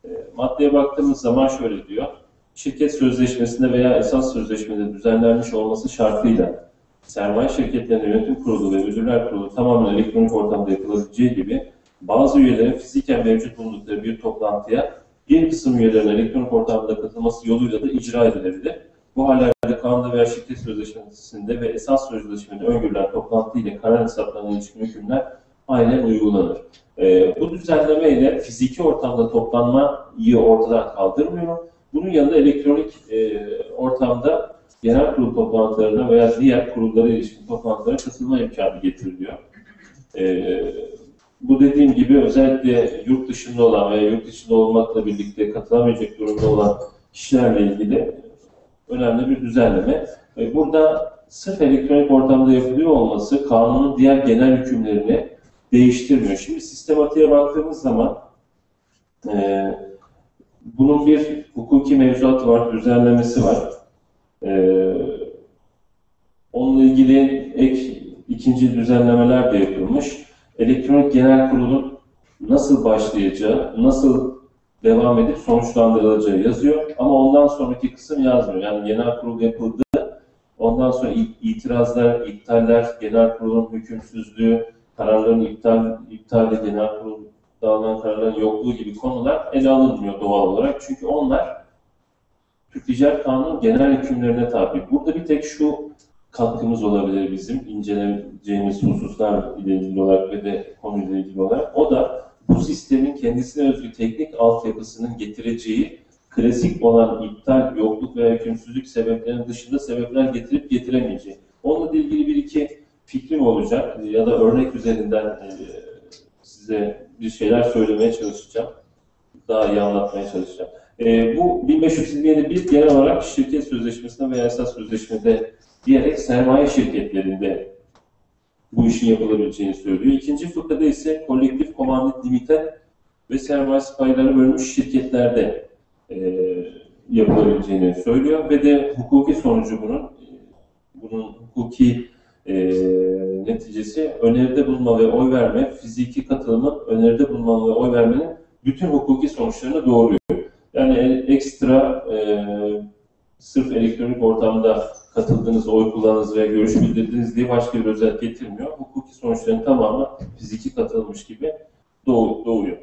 E, maddeye baktığımız zaman şöyle diyor. şirket sözleşmesinde veya esas sözleşmede düzenlenmiş olması şartıyla sermaye şirketlerinin yönetim kurulu ve müdürler kurulu tamamen elektronik ortamda yapılabileceği gibi bazı üyelerin fiziken mevcut bulundukları bir toplantıya bir kısım üyelerin elektronik ortamda katılması yoluyla da icra edilebilir. Bu hallerde kanunda veya şirket sözleşmesinde ve esas sözleşmede öngörülen toplantı ile karar hesaplarına ilişkin hükümler aynen uygulanır. Ee, bu düzenleme ile fiziki ortamda toplanmayı ortadan kaldırmıyor. Bunun yanında elektronik e, ortamda genel kurul toplantılarına veya diğer kurullara ilişkin toplantılara katılma imkanı getiriliyor. Ee, bu dediğim gibi özellikle yurt dışında olan veya yurt dışında olmakla birlikte katılamayacak durumda olan kişilerle ilgili önemli bir düzenleme. E, Burada sırf elektronik ortamda yapılıyor olması kanunun diğer genel hükümlerini değiştirmiyor. Şimdi sistematiğe baktığımız zaman e, bunun bir hukuki mevzuatı var, düzenlemesi var. E, onunla ilgili ek ikinci düzenlemeler de yapılmış. Elektronik Genel Kurul'un nasıl başlayacağı, nasıl devam edip sonuçlandırılacağı yazıyor. Ama ondan sonraki kısım yazmıyor. Yani genel kurul yapıldı. Ondan sonra itirazlar, iptaller, genel kurulun hükümsüzlüğü, kararların iptal, genel kurulda alınan kararların yokluğu gibi konular ele alınmıyor doğal olarak. Çünkü onlar Türk Ticaret Kanunu genel hükümlerine tabi. Burada bir tek şu katkımız olabilir bizim inceleyeceğimiz hususlar ile ilgili olarak ve de konuyla ilgili olarak. O da bu sistemin kendisine özgü teknik altyapısının getireceği klasik olan iptal, yokluk veya hükümsüzlük sebeplerinin dışında sebepler getirip getiremeyeceği. Onunla ilgili bir iki fikrim olacak ya da örnek üzerinden e, size bir şeyler söylemeye çalışacağım. Daha iyi anlatmaya çalışacağım. E, bu 1527 bir genel olarak şirket sözleşmesinde veya esas sözleşmede diyerek sermaye şirketlerinde bu işin yapılabileceğini söylüyor. İkinci fıkrada ise kolektif komandit limite ve sermaye payları bölünmüş şirketlerde e, yapılabileceğini söylüyor ve de hukuki sonucu bunun e, bunun hukuki e, neticesi öneride bulunma ve oy verme, fiziki katılımın öneride bulunma ve oy vermenin bütün hukuki sonuçlarını doğuruyor. Yani ekstra e, sırf elektronik ortamda katıldığınız, oy kullandınız veya görüş bildirdiniz diye başka bir özellik getirmiyor. Hukuki sonuçların tamamı fiziki katılmış gibi doğu- doğuyor.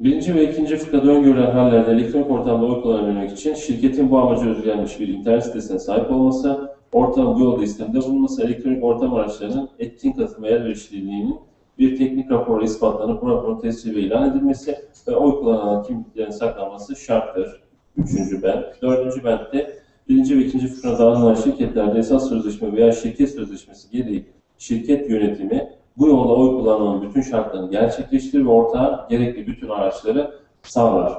Birinci ve ikinci fıkrada öngörülen hallerde elektronik ortamda oy kullanabilmek için şirketin bu amaca özgürlenmiş bir internet sitesine sahip olması, ortam bu yolda istemde bulunması, elektronik ortam araçlarının etkin katılma elverişliliğinin bir teknik raporla ispatlanıp bu raporun tescil ve ilan edilmesi ve oy kullanan kimliklerin saklanması şarttır. Üçüncü bent. Dördüncü bentte birinci ve ikinci fıkrada dağılan şirketlerde esas sözleşme veya şirket sözleşmesi gereği şirket yönetimi bu yolda oy kullanmanın bütün şartlarını gerçekleştirir ve ortağa gerekli bütün araçları sağlar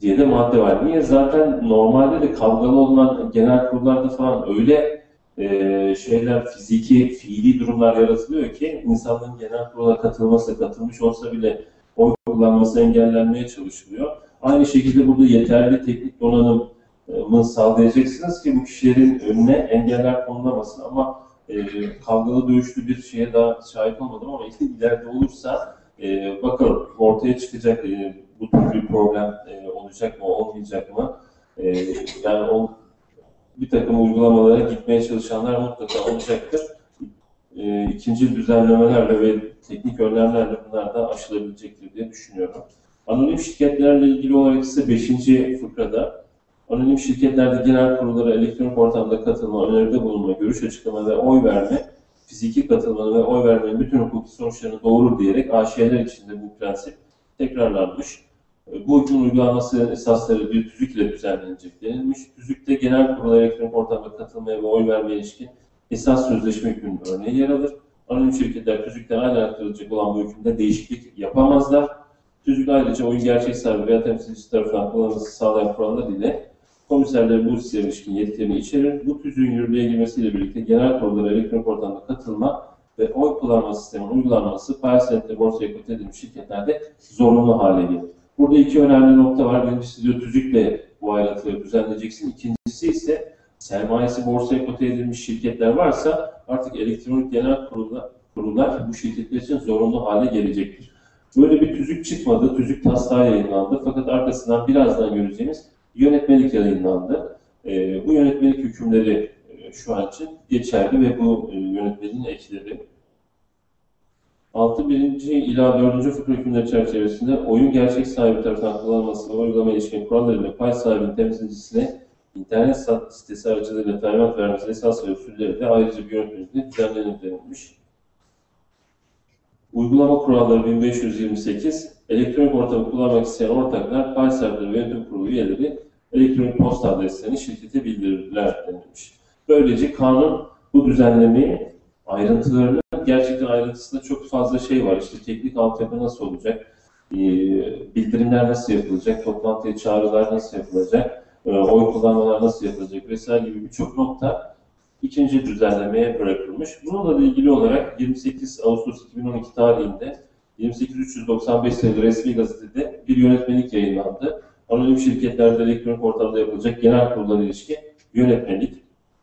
diye de madde var. Niye? Zaten normalde de kavgalı olan genel kurullarda falan öyle e, şeyler, fiziki, fiili durumlar yaratılıyor ki insanların genel kurula katılması, katılmış olsa bile oy kullanması engellenmeye çalışılıyor. Aynı şekilde burada yeterli teknik donanımı sağlayacaksınız ki bu kişilerin önüne engeller konulamasın ama e, kavgalı dövüşlü bir şeye daha şahit olmadım ama ileride olursa e, bakalım ortaya çıkacak e, bu tür bir problem e, olacak mı, olmayacak mı? E, yani o bir takım uygulamalara gitmeye çalışanlar mutlaka olacaktır. E, ikinci düzenlemelerle ve teknik önlemlerle bunlar da aşılabilecektir diye düşünüyorum. Anonim şirketlerle ilgili olarak ise 5. fıkrada anonim şirketlerde genel kurullara elektronik ortamda katılma, öneride bulunma, görüş açıklama ve oy verme, fiziki katılmanın ve oy vermenin bütün hukuki sonuçlarını doğurur diyerek AŞ'ler içinde bu prensip tekrarlanmış. Bu hükmün uygulanması esasları bir tüzük ile düzenlenecek denilmiş. Tüzükte genel kurula elektronik ortamda katılmaya ve oy vermeye ilişkin esas sözleşme hükmünün örneği yer alır. Anonim şirketler tüzükten aynen aktarılacak olan bu hükümde değişiklik yapamazlar. Tüzük ayrıca oyun gerçek sahibi veya temsilcisi tarafından kullanılması sağlayan kurallar ile komiserlerin bu hususlara ilişkin yetkilerini içerir. Bu tüzüğün yürürlüğe girmesiyle birlikte genel kurullara elektronik ortamda katılma ve oy kullanma sisteminin uygulanması pay senetleri borsaya kote edilmiş şirketlerde zorunlu hale gelir. Burada iki önemli nokta var. Birincisi diyor tüzükle bu ayrıntıları düzenleyeceksin. İkincisi ise sermayesi borsaya kote edilmiş şirketler varsa artık elektronik genel kurullar, kurullar bu şirketler için zorunlu hale gelecektir. Böyle bir tüzük çıkmadı. Tüzük taslağı yayınlandı. Fakat arkasından birazdan göreceğimiz yönetmelik yayınlandı. E, bu yönetmelik hükümleri e, şu an için geçerli ve bu e, yönetmeliğin ekleri 6. 1. ila 4. fıkra hükümleri çerçevesinde oyun gerçek sahibi tarafından kullanılması ve uygulama ilişkin kurallarıyla pay sahibinin temsilcisine internet sitesi aracılığıyla talimat vermesi esas ve usulleri de ayrıca bir yönetmelikle düzenlenir denilmiş. Uygulama kuralları 1528, elektronik ortamı kullanmak isteyen ortaklar, pay sahipleri ve yönetim kurulu üyeleri elektronik posta adreslerini şirkete bildirirler denilmiş. Böylece kanun bu düzenlemeyi ayrıntılarını gerçekten ayrıntısında çok fazla şey var. İşte teknik altyapı nasıl olacak, ee, bildirimler nasıl yapılacak, toplantıya çağrılar nasıl yapılacak, e, oy kullanmalar nasıl yapılacak vesaire gibi birçok nokta ikinci düzenlemeye bırakılmış. Bununla da ilgili olarak 28 Ağustos 2012 tarihinde 28395 sayılı resmi gazetede bir yönetmelik yayınlandı. Anonim şirketlerde elektronik ortamda yapılacak genel kurullara ilişkin yönetmelik.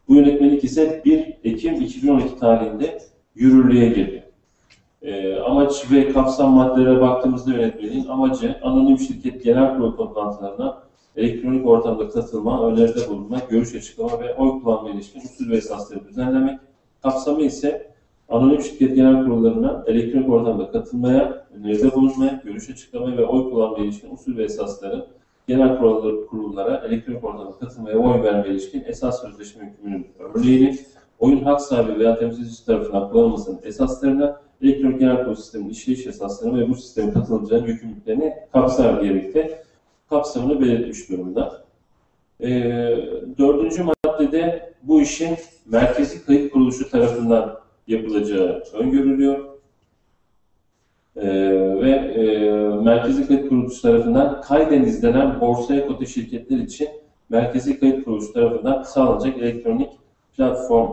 Bu yönetmelik ise 1 Ekim 2012 tarihinde yürürlüğe girdi. Ee, amaç ve kapsam maddelere baktığımızda yönetmeliğin amacı anonim şirket genel kurulu toplantılarına elektronik ortamda katılma, öneride bulunma, görüş açıklama ve oy kullanma ilişkin usul ve esasları düzenlemek. Kapsamı ise anonim şirket genel kurullarına elektronik ortamda katılmaya, öneride bulunmaya, görüş açıklamaya ve oy kullanmaya ilişkin usul ve esasları genel kurullara elektronik ortamda katılmaya oy vermeye ilişkin esas sözleşme hükmünün örneğini, oyun hak sahibi veya temsilcisi tarafından kullanılmasının esaslarına, elektronik genel kurulu sistemin işleyiş esaslarını ve bu sistemin katılımcıların yükümlülüklerini kapsar diyerek de kapsamını belirtmiş durumda. Ee, dördüncü maddede bu işin merkezi kayıt kuruluşu tarafından yapılacağı öngörülüyor. Ee, ve e, merkezi kayıt kuruluşu tarafından Kaydeniz denen borsaya kote şirketler için merkezi kayıt kuruluşu tarafından sağlanacak elektronik platform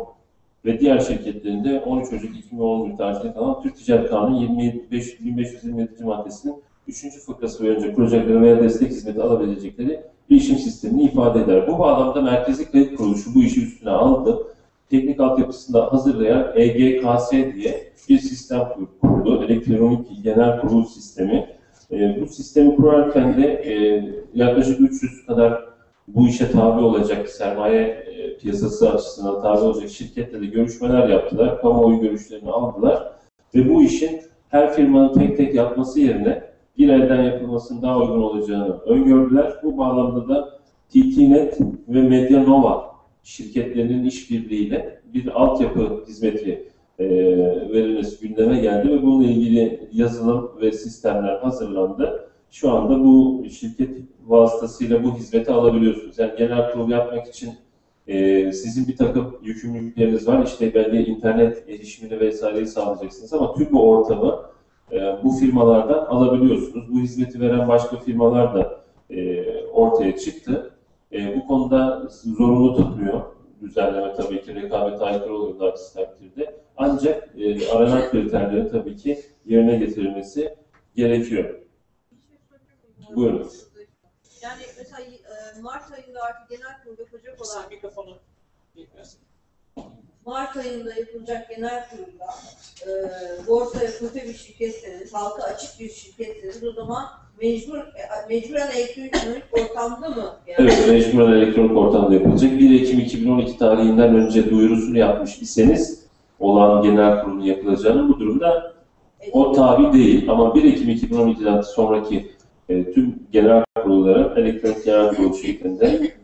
ve diğer şirketlerin de 13 Ocak 2011 tarihinde kalan Türk Ticaret Kanunu 25, 1527. maddesinin 3. fıkrası boyunca kuracakları veya destek hizmeti alabilecekleri bilişim sistemini ifade eder. Bu bağlamda Merkezi Kayıt Kuruluşu bu işi üstüne aldı. Teknik altyapısını hazırlayan EGKS diye bir sistem kurdu. Elektronik Genel Kurul Sistemi. E, bu sistemi kurarken de e, yaklaşık 300 kadar bu işe tabi olacak sermaye e, piyasası açısından tabi olacak şirketle de görüşmeler yaptılar. Kamuoyu görüşlerini aldılar. Ve bu işin her firmanın tek tek yapması yerine bir elden yapılmasının daha uygun olacağını öngördüler. Bu bağlamda da TTNet ve Medianova şirketlerinin işbirliğiyle bir altyapı hizmeti e, verilmesi gündeme geldi ve bununla ilgili yazılım ve sistemler hazırlandı. Şu anda bu şirket vasıtasıyla bu hizmeti alabiliyorsunuz. Yani genel kurul yapmak için e, sizin bir takım yükümlülükleriniz var. İşte belli internet erişimini vesaireyi sağlayacaksınız ama tüm bu ortamı e, bu firmalardan alabiliyorsunuz. Bu hizmeti veren başka firmalar da e, ortaya çıktı. E, bu konuda zorunlu tutmuyor. Düzenleme tabii ki rekabet aykırı olur takdirde. Ancak e, aranan kriterlerin tabii ki yerine getirilmesi gerekiyor. Buyurun. Yani mesela e, Mart ayında artık genel kurul yapacak olan mikrofonu. Mart ayında yapılacak genel kurulda e, borsaya kote bir şirketseniz, halka açık bir şirketseniz o zaman mecbur, e, mecburen elektronik ortamda mı? Yani? Evet, mecburen elektronik ortamda yapılacak. 1 Ekim 2012 tarihinden önce duyurusunu yapmış iseniz olan genel kurulun yapılacağını bu durumda o tabi değil. Ama 1 Ekim 2012'den sonraki e, tüm genel kurulların elektronik genel kurulu şeklinde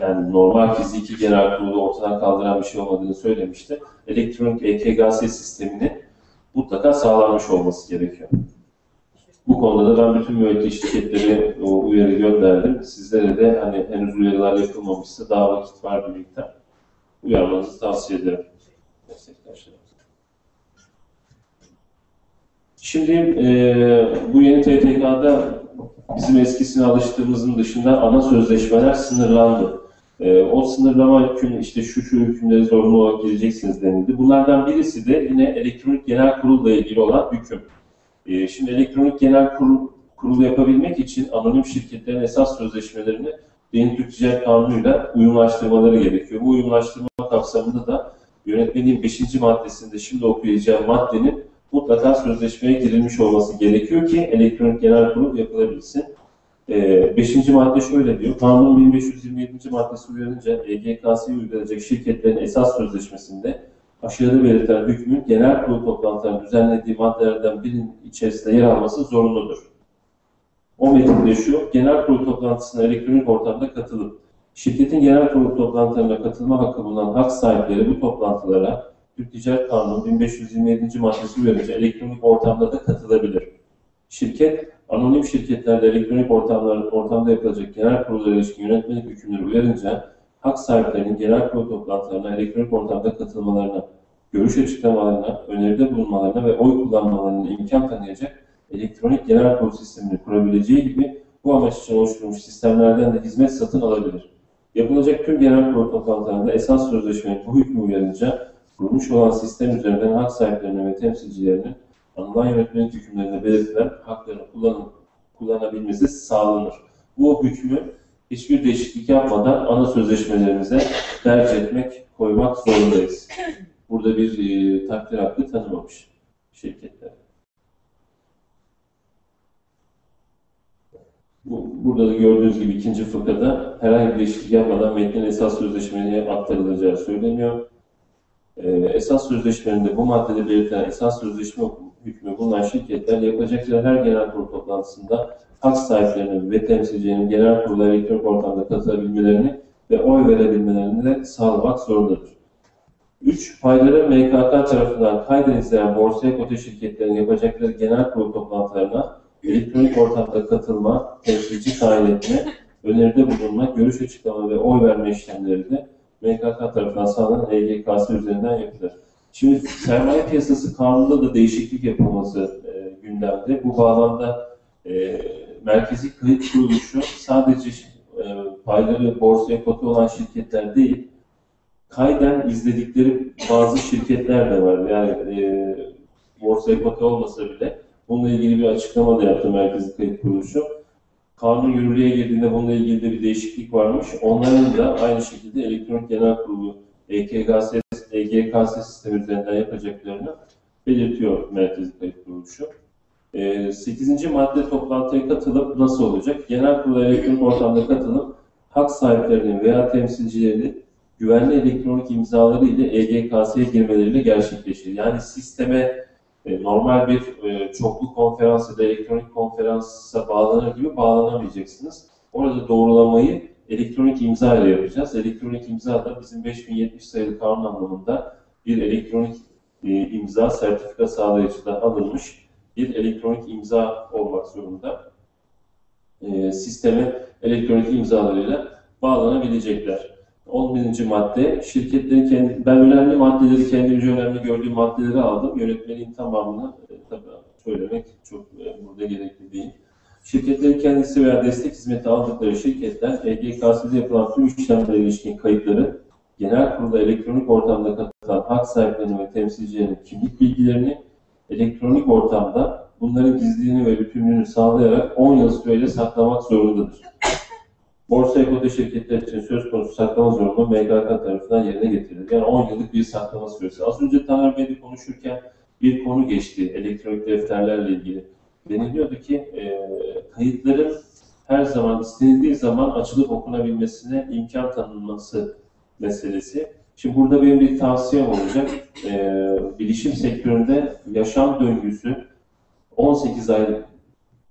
yani normal fiziki genel kurulu ortadan kaldıran bir şey olmadığını söylemişti. Elektronik EKGS sisteminin mutlaka sağlanmış olması gerekiyor. Bu konuda da ben bütün müvekkil şirketlere o uyarı gönderdim. Sizlere de hani henüz uyarılar yapılmamışsa daha vakit var birlikte uyarmanızı tavsiye ederim. Şimdi e, bu yeni TTK'da bizim eskisine alıştığımızın dışında ana sözleşmeler sınırlandı. E, o sınırlama hüküm işte şu şu hükümleri zorunlu olarak gireceksiniz denildi. Bunlardan birisi de yine elektronik genel kurulla ilgili olan hüküm. E, şimdi elektronik genel kurul, kurul yapabilmek için anonim şirketlerin esas sözleşmelerini Yeni Türk Ticaret Kanunu'yla uyumlaştırmaları gerekiyor. Bu uyumlaştırma kapsamında da yönetmeliğin 5. maddesinde şimdi okuyacağım maddenin mutlaka sözleşmeye girilmiş olması gerekiyor ki elektronik genel kurul yapılabilsin. Ee, beşinci madde şöyle diyor. Kanun 1527. maddesi uyarınca EGKS'ye uygulanacak şirketlerin esas sözleşmesinde aşağıda belirtilen hükmün genel kurul toplantılarının düzenlediği maddelerden birinin içerisinde yer alması zorunludur. O metinde şu, genel kurul toplantısına elektronik ortamda katılıp şirketin genel kurul toplantılarına katılma hakkı bulunan hak sahipleri bu toplantılara Türk Ticaret Kanunu 1527. maddesi uyarınca elektronik ortamda da katılabilir. Şirket, anonim şirketlerde elektronik ortamlar, ortamda yapılacak genel kurullara ilişkin yönetmelik hükümleri uyarınca hak sahiplerinin genel kurul toplantılarına elektronik ortamda katılmalarına, görüş açıklamalarına, öneride bulunmalarına ve oy kullanmalarına imkan tanıyacak elektronik genel kurul sistemini kurabileceği gibi bu amaç için oluşturulmuş sistemlerden de hizmet satın alabilir. Yapılacak tüm genel toplantılarında esas sözleşmenin bu hükmü uyarınca kurulmuş olan sistem üzerinden hak sahiplerine ve temsilcilerinin anılan yönetmelik hükümlerinde belirtilen haklarını kullanın, kullanabilmesi sağlanır. Bu hükmü hiçbir değişiklik yapmadan ana sözleşmelerimize tercih etmek, koymak zorundayız. Burada bir e, takdir hakkı tanımamış şirketler. Bu, burada da gördüğünüz gibi ikinci fıkrada herhangi bir değişiklik yapmadan metnin esas sözleşmeye aktarılacağı söyleniyor. Ee, esas sözleşmelerinde bu maddede belirtilen esas sözleşme hükmü bulunan şirketler yapacakları her genel kurul toplantısında hak sahiplerinin ve temsilcilerinin genel kurula elektronik ortamda katılabilmelerini ve oy verebilmelerini de sağlamak zorundadır. 3. Payları MKK tarafından kaydedilen borsaya kote şirketlerin yapacakları genel kurul toplantılarına elektronik ortamda katılma, temsilci tayin etme, öneride bulunma, görüş açıklama ve oy verme işlemleri MKK tarafından sağlanan EGKS üzerinden yapılır. Şimdi sermaye piyasası kanununda da değişiklik yapılması e, gündemde. Bu bağlamda e, merkezi kayıt kuruluşu sadece e, payları borsaya kote olan şirketler değil, kayden izledikleri bazı şirketler de var. Yani e, borsaya kote olmasa bile bununla ilgili bir açıklama da yaptı Merkezi Kayıt Kuruluşu. Kanun yürürlüğe girdiğinde bununla ilgili de bir değişiklik varmış. Onların da aynı şekilde elektronik genel kurulu EKGS, EGKS sistemi üzerinden yapacaklarını belirtiyor Merkezi Kayıt Kuruluşu. 8. madde toplantıya katılıp nasıl olacak? Genel kurula elektronik ortamda katılıp hak sahiplerinin veya temsilcilerinin güvenli elektronik imzaları ile EGKS'ye girmeleriyle gerçekleşir. Yani sisteme normal bir e, çoklu konferans ya da elektronik konferansa bağlanır gibi bağlanamayacaksınız. Orada doğrulamayı elektronik imza ile yapacağız. Elektronik imza da bizim 5070 sayılı kanun anlamında bir elektronik e, imza sertifika sağlayıcıdan alınmış bir elektronik imza olmak zorunda. E, sisteme elektronik imzalarıyla bağlanabilecekler. 11. madde, şirketlerin kendi, ben önemli maddeleri, kendimce önemli gördüğüm maddeleri aldım. Yönetmenin tamamını e, tabii söylemek çok e, burada gerekli değil. Şirketlerin kendisi veya destek hizmeti aldıkları şirketler, EGKS'de yapılan tüm işlemlere ilişkin kayıtları, genel kurulda elektronik ortamda katılan hak sahiplerinin ve temsilcilerinin kimlik bilgilerini elektronik ortamda bunların gizliliğini ve bütünlüğünü sağlayarak 10 yıl süreyle saklamak zorundadır. Borsa ekote şirketler için söz konusu saklama zorunlu MGK tarafından yerine getirilir. Yani 10 yıllık bir saklama süresi. Az önce Taner Bey'le konuşurken bir konu geçti elektronik defterlerle ilgili. Deniliyordu ki e, kayıtların her zaman istenildiği zaman açılıp okunabilmesine imkan tanınması meselesi. Şimdi burada benim bir tavsiyem olacak. E, bilişim sektöründe yaşam döngüsü 18 ay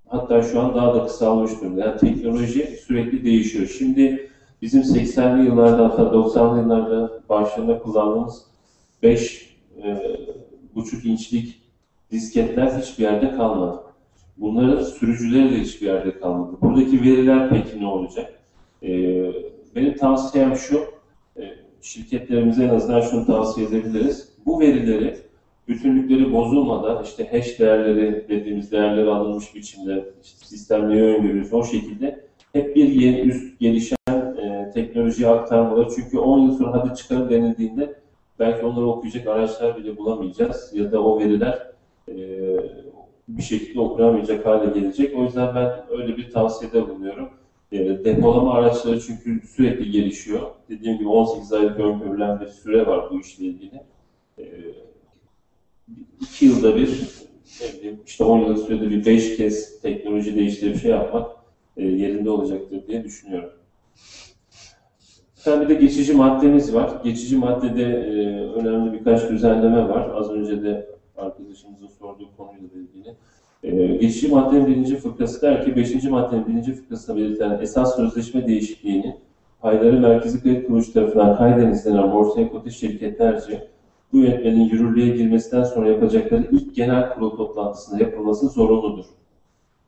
hatta şu an daha da kısalmış durumda. Yani teknoloji sürekli değişiyor. Şimdi bizim 80'li yıllarda hatta 90'lı yıllarda başlarında kullandığımız 5 e, buçuk inçlik disketler hiçbir yerde kalmadı. Bunların sürücüleri de hiçbir yerde kalmadı. Buradaki veriler peki ne olacak? E, benim tavsiyem şu, e, şirketlerimize en azından şunu tavsiye edebiliriz. Bu verileri bütünlükleri bozulmadan işte hash değerleri dediğimiz değerleri alınmış biçimde işte sistemleri öngörüyoruz. O şekilde hep bir yeni üst gelişen e, teknolojiye aktarmaları. Çünkü 10 yıl sonra hadi çıkarım denildiğinde belki onları okuyacak araçlar bile bulamayacağız ya da o veriler e, bir şekilde okunamayacak hale gelecek. O yüzden ben öyle bir tavsiyede bulunuyorum. E, depolama araçları çünkü sürekli gelişiyor. Dediğim gibi 18 aylık öngörülen bir süre var bu işle ilgili. E, iki yılda bir, işte 10 yıllık sürede bir 5 kez teknoloji değiştirip şey yapmak e, yerinde olacaktır diye düşünüyorum. Tabii bir de geçici maddemiz var. Geçici maddede e, önemli birkaç düzenleme var. Az önce de arkadaşımızın sorduğu konuyla ilgili. E, geçici maddenin birinci fıkrası der ki, beşinci maddenin birinci fıkrasında belirtilen esas sözleşme değişikliğini payları merkezi kredi kuruluşu tarafından kaydedilenen borsaya kote şirketlerce bu yönetmenin yürürlüğe girmesinden sonra yapacakları ilk genel kurul toplantısında yapılması zorunludur.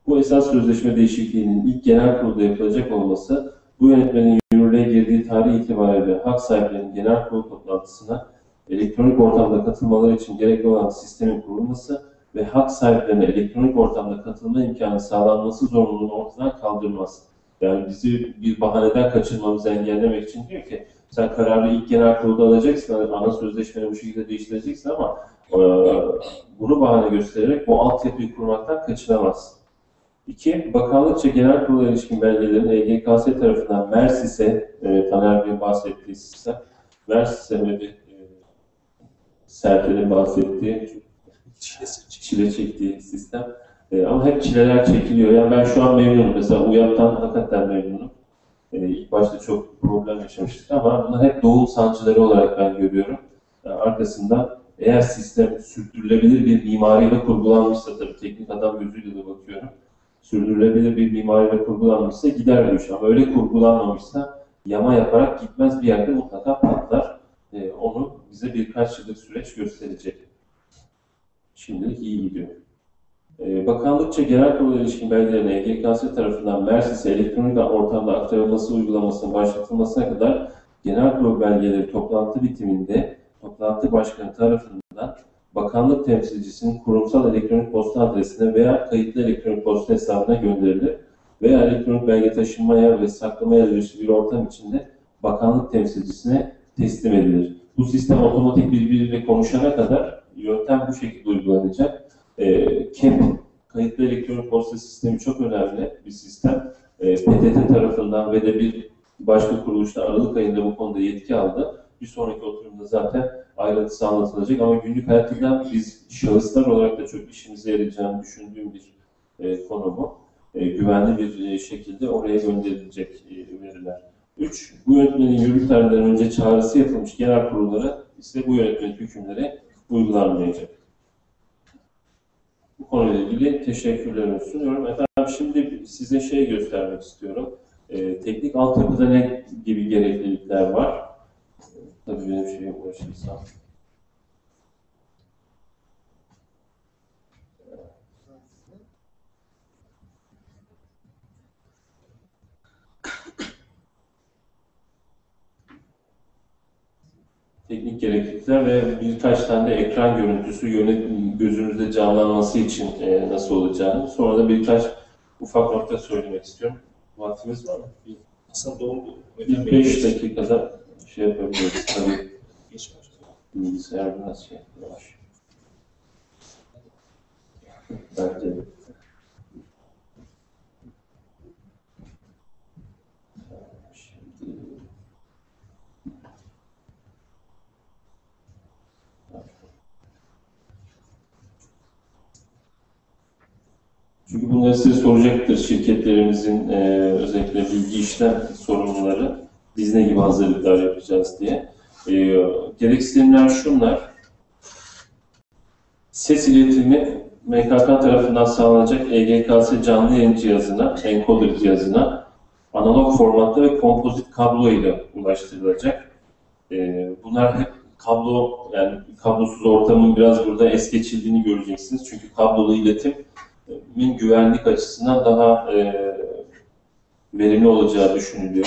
Bu esas sözleşme değişikliğinin ilk genel kurulda yapılacak olması, bu yönetmenin yürürlüğe girdiği tarih itibariyle hak sahiplerinin genel kurul toplantısına elektronik ortamda katılmaları için gerekli olan sistemin kurulması ve hak sahiplerine elektronik ortamda katılma imkanı sağlanması zorunluluğunu ortadan kaldırmaz. Yani bizi bir bahaneden kaçırmamızı engellemek için diyor ki sen kararı ilk genel kurulda alacaksın, ana sözleşmeni bu şekilde değiştireceksin ama e, bunu bahane göstererek bu altyapıyı kurmaktan kaçınamazsın. İki, bakanlıkça genel kurula ilişkin belgelerin EGKS tarafından MERSİS'e, e, Taner Bey'in bahsettiği sistem, MERSİS'e ve bir e, Sertel'in bahsettiği, çile çektiği sistem. E, ama hep çileler çekiliyor. Yani ben şu an memnunum. Mesela UYAP'tan hakikaten memnunum. E, ilk başta çok problem yaşamıştık ama bunlar hep doğum sancıları olarak ben görüyorum. Yani arkasından eğer sistem sürdürülebilir bir mimariyle kurgulanmışsa tabii teknik adam gözüyle de bakıyorum. Sürdürülebilir bir mimariyle kurgulanmışsa gider iş ama öyle kurgulanmamışsa yama yaparak gitmez bir yerde mutlaka patlar. E, onu bize birkaç yıllık süreç gösterecek. Şimdilik iyi gidiyor. Ee, Bakanlıkça genel kurula ilişkin belgelerine EGKS tarafından Mersis'e elektronik ortamda aktarılması uygulamasının başlatılmasına kadar genel kurul belgeleri toplantı bitiminde toplantı başkanı tarafından bakanlık temsilcisinin kurumsal elektronik posta adresine veya kayıtlı elektronik posta hesabına gönderilir veya elektronik belge taşınmaya ve saklamaya elverişli bir ortam içinde bakanlık temsilcisine teslim edilir. Bu sistem otomatik birbiriyle konuşana kadar yöntem bu şekilde uygulanacak. E, KEP, kayıtlı elektronik posta sistemi çok önemli bir sistem. E, PTT tarafından ve de bir başka kuruluşta Aralık ayında bu konuda yetki aldı. Bir sonraki oturumda zaten ayrıntısı anlatılacak ama günlük hayatta biz şahıslar olarak da çok işimize yarayacağını düşündüğüm bir e, konu bu. E, güvenli bir e, şekilde oraya gönderilecek e, veriler. 3. Bu yönetmenin yürürlük tarihinden önce çağrısı yapılmış genel kurullara ise bu yönetmenin hükümleri uygulanmayacak. Konuyla ilgili teşekkürlerimi sunuyorum. Efendim şimdi size şey göstermek istiyorum. Ee, teknik altyapıda ne gibi gereklilikler var? Tabii benim şeye ulaşırsam. Teknik gereklilikler ve birkaç tane de ekran görüntüsü yönet gözünüzde canlanması için e, nasıl olacağını. Sonra da birkaç ufak nokta söylemek istiyorum. Vaktimiz var mı? Aslında doğru. bir beş dakikada şey yapabiliriz. Tabii bilgisayar biraz şey yavaş. Bence de. Şimdi Çünkü bunları size soracaktır şirketlerimizin e, özellikle bilgi işlem sorumluları. Biz ne gibi hazırlıklar yapacağız diye. E, gereksinimler şunlar. Ses iletimi MKK tarafından sağlanacak EGKS canlı yayın cihazına, encoder cihazına analog formatta ve kompozit kablo ile ulaştırılacak. E, bunlar hep kablo, yani kablosuz ortamın biraz burada es geçildiğini göreceksiniz. Çünkü kablolu iletim min güvenlik açısından daha e, verimli olacağı düşünülüyor.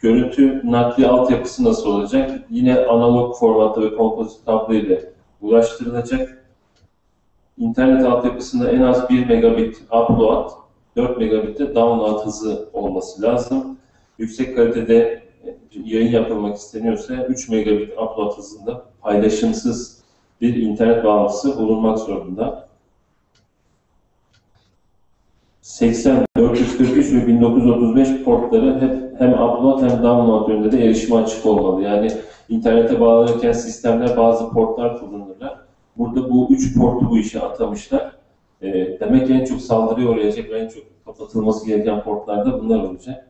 Görüntü nakli altyapısı nasıl olacak? Yine analog formatta ve kompozit kablo ile ulaştırılacak. İnternet altyapısında en az 1 megabit upload, 4 megabit de download hızı olması lazım. Yüksek kalitede yayın yapılmak isteniyorsa 3 megabit upload hızında paylaşımsız bir internet bağlantısı bulunmak zorunda. 80, 443 ve 1935 portları hep hem upload hem download yönünde de erişime açık olmalı. Yani internete bağlanırken sistemler bazı portlar kullanırlar. Burada bu üç portu bu işe atamışlar. E, demek ki en çok saldırıya uğrayacak ve en çok kapatılması gereken portlarda bunlar olacak.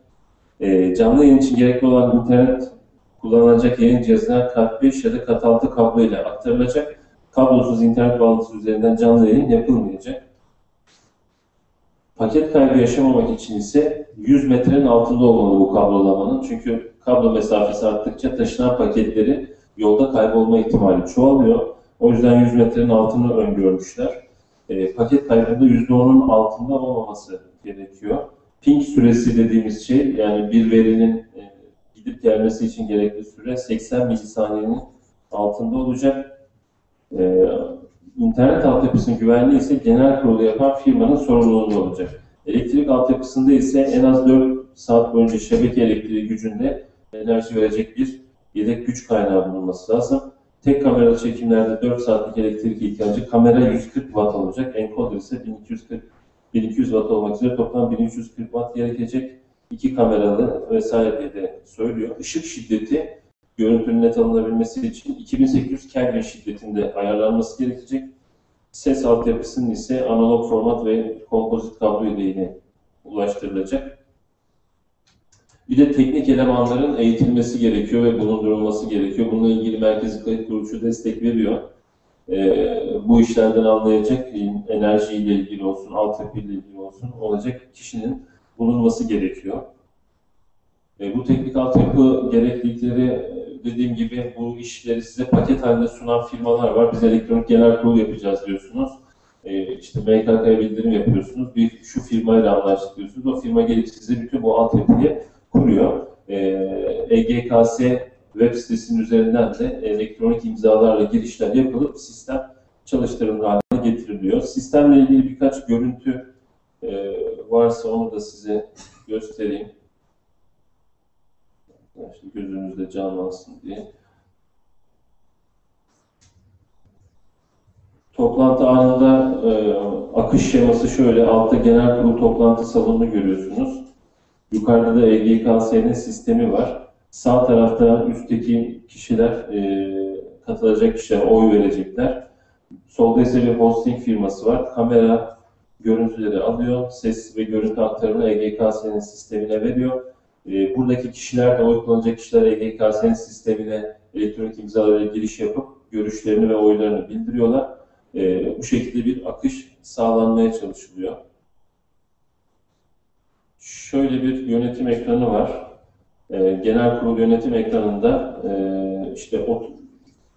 E, canlı yayın için gerekli olan internet kullanılacak yayın cihazına kat 5 ya da kat 6 kablo ile aktarılacak. Kablosuz internet bağlantısı üzerinden canlı yayın yapılmayacak. Paket kaybı yaşamamak için ise 100 metrenin altında olmalı bu kablolamanın. Çünkü kablo mesafesi arttıkça taşınan paketleri yolda kaybolma ihtimali çoğalıyor. O yüzden 100 metrenin altını öngörmüşler. E, paket kaybında %10'un altında olmaması gerekiyor. Ping süresi dediğimiz şey yani bir verinin e, gidip gelmesi için gerekli süre 80 milisaniyenin altında olacak. E, internet altyapısının güvenliği ise genel kurulu yapan firmanın sorumluluğunda olacak. Elektrik altyapısında ise en az 4 saat boyunca şebeke elektriği gücünde enerji verecek bir yedek güç kaynağı bulunması lazım. Tek kameralı çekimlerde 4 saatlik elektrik ihtiyacı kamera 140 watt olacak. Encoder ise 1240 1200 watt olmak üzere toplam 1340 watt gerekecek. İki kameralı vesaire diye de söylüyor. Işık şiddeti görüntünün net alınabilmesi için 2800 Kelvin şiddetinde ayarlanması gerekecek. Ses altyapısının ise analog format ve kompozit kablo ile ulaştırılacak. Bir de teknik elemanların eğitilmesi gerekiyor ve bulundurulması gerekiyor. Bununla ilgili Merkezi Kayıt Kuruluşu destek veriyor. Ee, bu işlerden anlayacak enerjiyle ilgili olsun, altyapıyla ilgili olsun olacak kişinin bulunması gerekiyor. E, bu teknik altyapı gereklilikleri dediğim gibi bu işleri size paket halinde sunan firmalar var. Biz elektronik genel kurul yapacağız diyorsunuz. E, işte MKK'ya bildirim yapıyorsunuz. Bir şu firmayla anlaştık diyorsunuz. O firma gelip size bütün bu altyapıyı kuruyor. E, EGKS web sitesinin üzerinden de elektronik imzalarla girişler yapılıp sistem çalıştırılır haline getiriliyor. Sistemle ilgili birkaç görüntü e, varsa onu da size göstereyim. İşte gözünüzde canlansın diye. Toplantı anında e, akış şeması şöyle. Altta genel kurul toplantı salonunu görüyorsunuz. Yukarıda da EGKS'nin sistemi var. Sağ tarafta üstteki kişiler, e, katılacak kişiler oy verecekler. Solda ise bir hosting firması var. Kamera görüntüleri alıyor. Ses ve görüntü aktarımını EGKS'nin sistemine veriyor. E, buradaki kişiler de oy kullanacak kişiler EGKS'nin sistemine elektronik imzalarıyla giriş yapıp görüşlerini ve oylarını bildiriyorlar. E, bu şekilde bir akış sağlanmaya çalışılıyor. Şöyle bir yönetim ekranı var. E, genel kurul yönetim ekranında işte ot,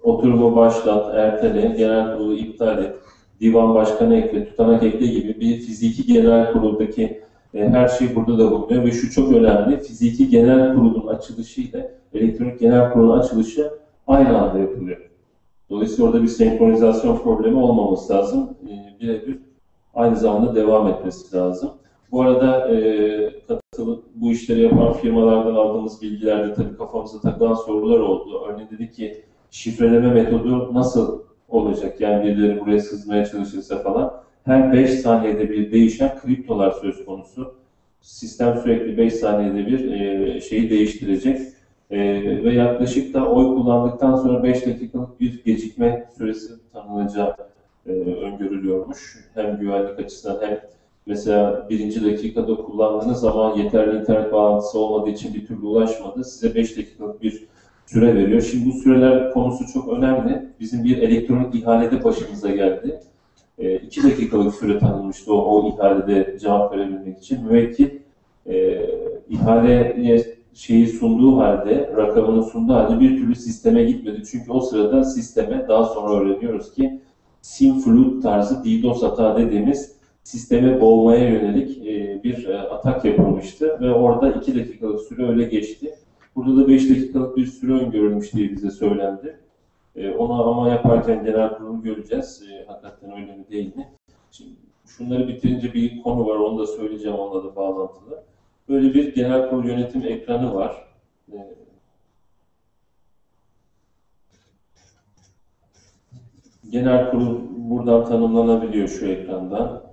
oturumu başlat, ertele, genel kurulu iptal et, divan başkanı ekle, tutanak ekle gibi bir fiziki genel kuruldaki e, her şey burada da bulunuyor ve şu çok önemli. Fiziki genel kurulun açılışı ile elektronik genel kurulun açılışı aynı anda yapılıyor. Dolayısıyla orada bir senkronizasyon problemi olmaması lazım. E, birebir aynı zamanda devam etmesi lazım. Bu arada e, katılı, bu işleri yapan firmalardan aldığımız bilgilerde tabii kafamıza takılan sorular oldu. Örneğin dedi ki şifreleme metodu nasıl olacak? Yani birileri buraya sızmaya çalışırsa falan. Her 5 saniyede bir değişen kriptolar söz konusu. Sistem sürekli 5 saniyede bir e, şeyi değiştirecek. E, ve yaklaşık da oy kullandıktan sonra 5 dakikalık bir gecikme süresi tanınacağı e, öngörülüyormuş. Hem güvenlik açısından hem mesela birinci dakikada kullandığınız zaman yeterli internet bağlantısı olmadığı için bir türlü ulaşmadı. Size 5 dakikalık bir süre veriyor. Şimdi bu süreler konusu çok önemli. Bizim bir elektronik ihalede başımıza geldi. 2 dakikalık süre tanınmıştı o, o ihalede cevap verebilmek için. Müvekkil e, ihaleye şeyi sunduğu halde, rakamını sunduğu halde bir türlü sisteme gitmedi. Çünkü o sırada sisteme daha sonra öğreniyoruz ki SimFlood tarzı DDoS hata dediğimiz sisteme boğmaya yönelik e, bir e, atak yapılmıştı ve orada 2 dakikalık süre öyle geçti. Burada da 5 dakikalık bir süre öngörülmüş diye bize söylendi. E, onu ama yaparken genel kurulu göreceğiz. E, hakikaten öyle mi değil mi? Şimdi şunları bitirince bir konu var, onu da söyleyeceğim, onunla da bağlantılı. Böyle bir genel kurul yönetim ekranı var. E, genel kurul buradan tanımlanabiliyor şu ekrandan.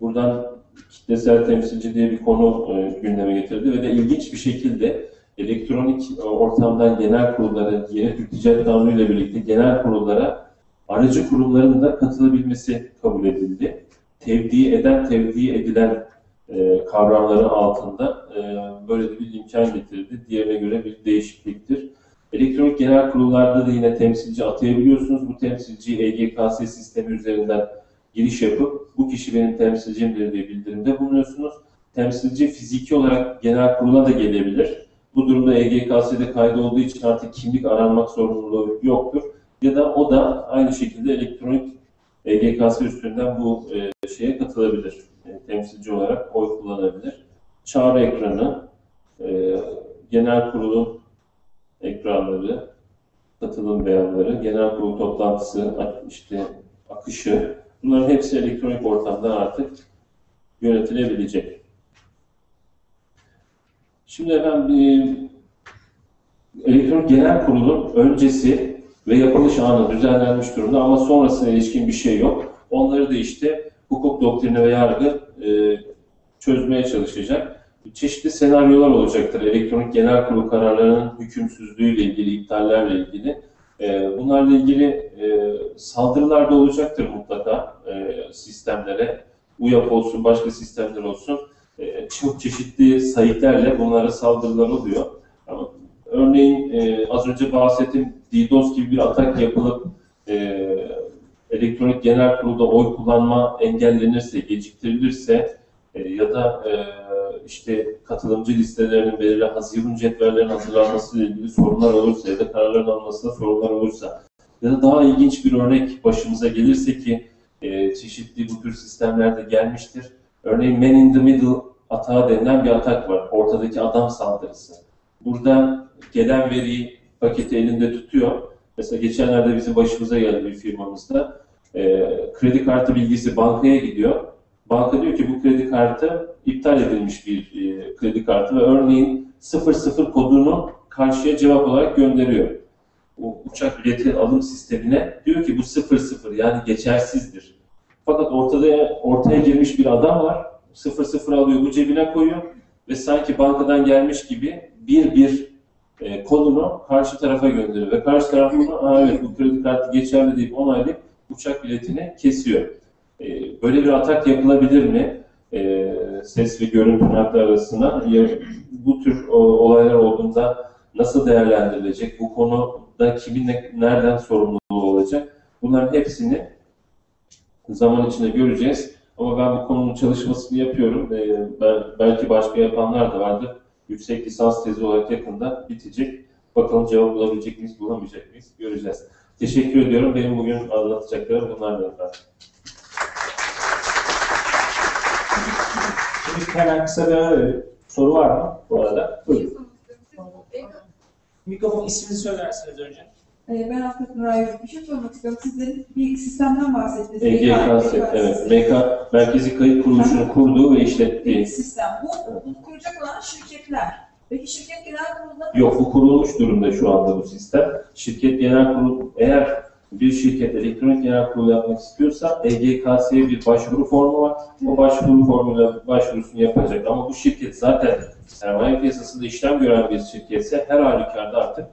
Buradan kitlesel temsilci diye bir konu e, gündeme getirdi ve de ilginç bir şekilde elektronik e, ortamdan genel kurullara, yeni Türk Ticaret Kanunu ile birlikte genel kurullara aracı kurumların da katılabilmesi kabul edildi. Tevdi eden, tevdi edilen e, kavramları altında e, böyle bir imkan getirildi. Diğerine göre bir değişikliktir. Elektronik genel kurullarda da yine temsilci atayabiliyorsunuz. Bu temsilciyi EGKS sistemi üzerinden giriş yapıp bu kişi benim temsilcimdir diye bildirimde bulunuyorsunuz. Temsilci fiziki olarak genel kurula da gelebilir. Bu durumda EGKS'de kaydı için artık kimlik aranmak zorunluluğu yoktur. Ya da o da aynı şekilde elektronik EGKS üstünden bu e, şeye katılabilir. E, temsilci olarak oy kullanabilir. Çağrı ekranı, e, genel kurulun ekranları, katılım beyanları, genel kurul toplantısı, işte akışı, bunların hepsi elektronik ortamdan artık yönetilebilecek. Şimdi efendim e, elektronik genel kurulun öncesi ve yapılış anı düzenlenmiş durumda ama sonrasına ilişkin bir şey yok. Onları da işte hukuk doktrini ve yargı e, çözmeye çalışacak. Çeşitli senaryolar olacaktır elektronik genel kurul kararlarının hükümsüzlüğüyle ilgili, iptallerle ilgili. E, bunlarla ilgili e, saldırılar da olacaktır mutlaka e, sistemlere. UYAP olsun, başka sistemler olsun. E, çok çeşitli sayıklarla bunlara saldırılar oluyor. Örneğin e, az önce bahsettiğim DDoS gibi bir atak yapılıp e, elektronik genel kurulda oy kullanma engellenirse, geciktirilirse ya da işte katılımcı listelerinin belirli hazırlık cetvellerin hazırlanması ile ilgili sorunlar olursa ya da kararların alınmasında sorunlar olursa ya da daha ilginç bir örnek başımıza gelirse ki çeşitli bu tür sistemlerde gelmiştir. Örneğin man in the middle atağı denilen bir atak var. Ortadaki adam saldırısı. Burada gelen veriyi paketi elinde tutuyor. Mesela geçenlerde bizim başımıza geldi bir firmamızda. E, kredi kartı bilgisi bankaya gidiyor. Banka diyor ki bu kredi kartı iptal edilmiş bir e, kredi kartı ve örneğin 00 kodunu karşıya cevap olarak gönderiyor. Bu uçak bileti alım sistemine diyor ki bu 00 yani geçersizdir. Fakat ortada ortaya girmiş bir adam var. 00 alıyor bu cebine koyuyor ve sanki bankadan gelmiş gibi bir bir e, kodunu karşı tarafa gönderiyor ve karşı taraf bunu evet bu kredi kartı geçerli deyip onaylayıp uçak biletini kesiyor. E, böyle bir atak yapılabilir mi? E, ses ve görüntü nakli arasına ya, bu tür o, olaylar olduğunda nasıl değerlendirilecek? Bu konuda kimin ne- nereden sorumluluğu olacak? Bunların hepsini zaman içinde göreceğiz. Ama ben bu konunun çalışmasını yapıyorum. E, ben, belki başka yapanlar da vardır. Yüksek lisans tezi olarak yakında bitecek. Bakalım cevap bulabilecek miyiz, bulamayacak mıyız? Göreceğiz. Teşekkür ediyorum. Benim bugün anlatacaklarım bunlar da efendim. Şimdi hemen kısa bir. Soru var mı bu arada? Buyurun. Mikrofon ismini söylerseniz önce. Ee, Ben Avukat Nuray Yok. Bir şey sormak istiyorum. Sizlerin bir sistemden bahsettiniz. EGKS, evet. MK, Merkezi Kayıt Kuruluşu'nun kurduğu ve işlettiği. Bir sistem. Bu kuracak olan şirketler. Peki şirket genel kurulunda Yok, bu kurulmuş durumda şu anda bu sistem. Şirket genel kurul, eğer bir şirket elektronik genel kurul yapmak istiyorsa EGKS'ye bir başvuru formu var. O başvuru formuyla başvurusunu yapacak. Ama bu şirket zaten sermaye piyasasında işlem gören bir şirketse her halükarda artık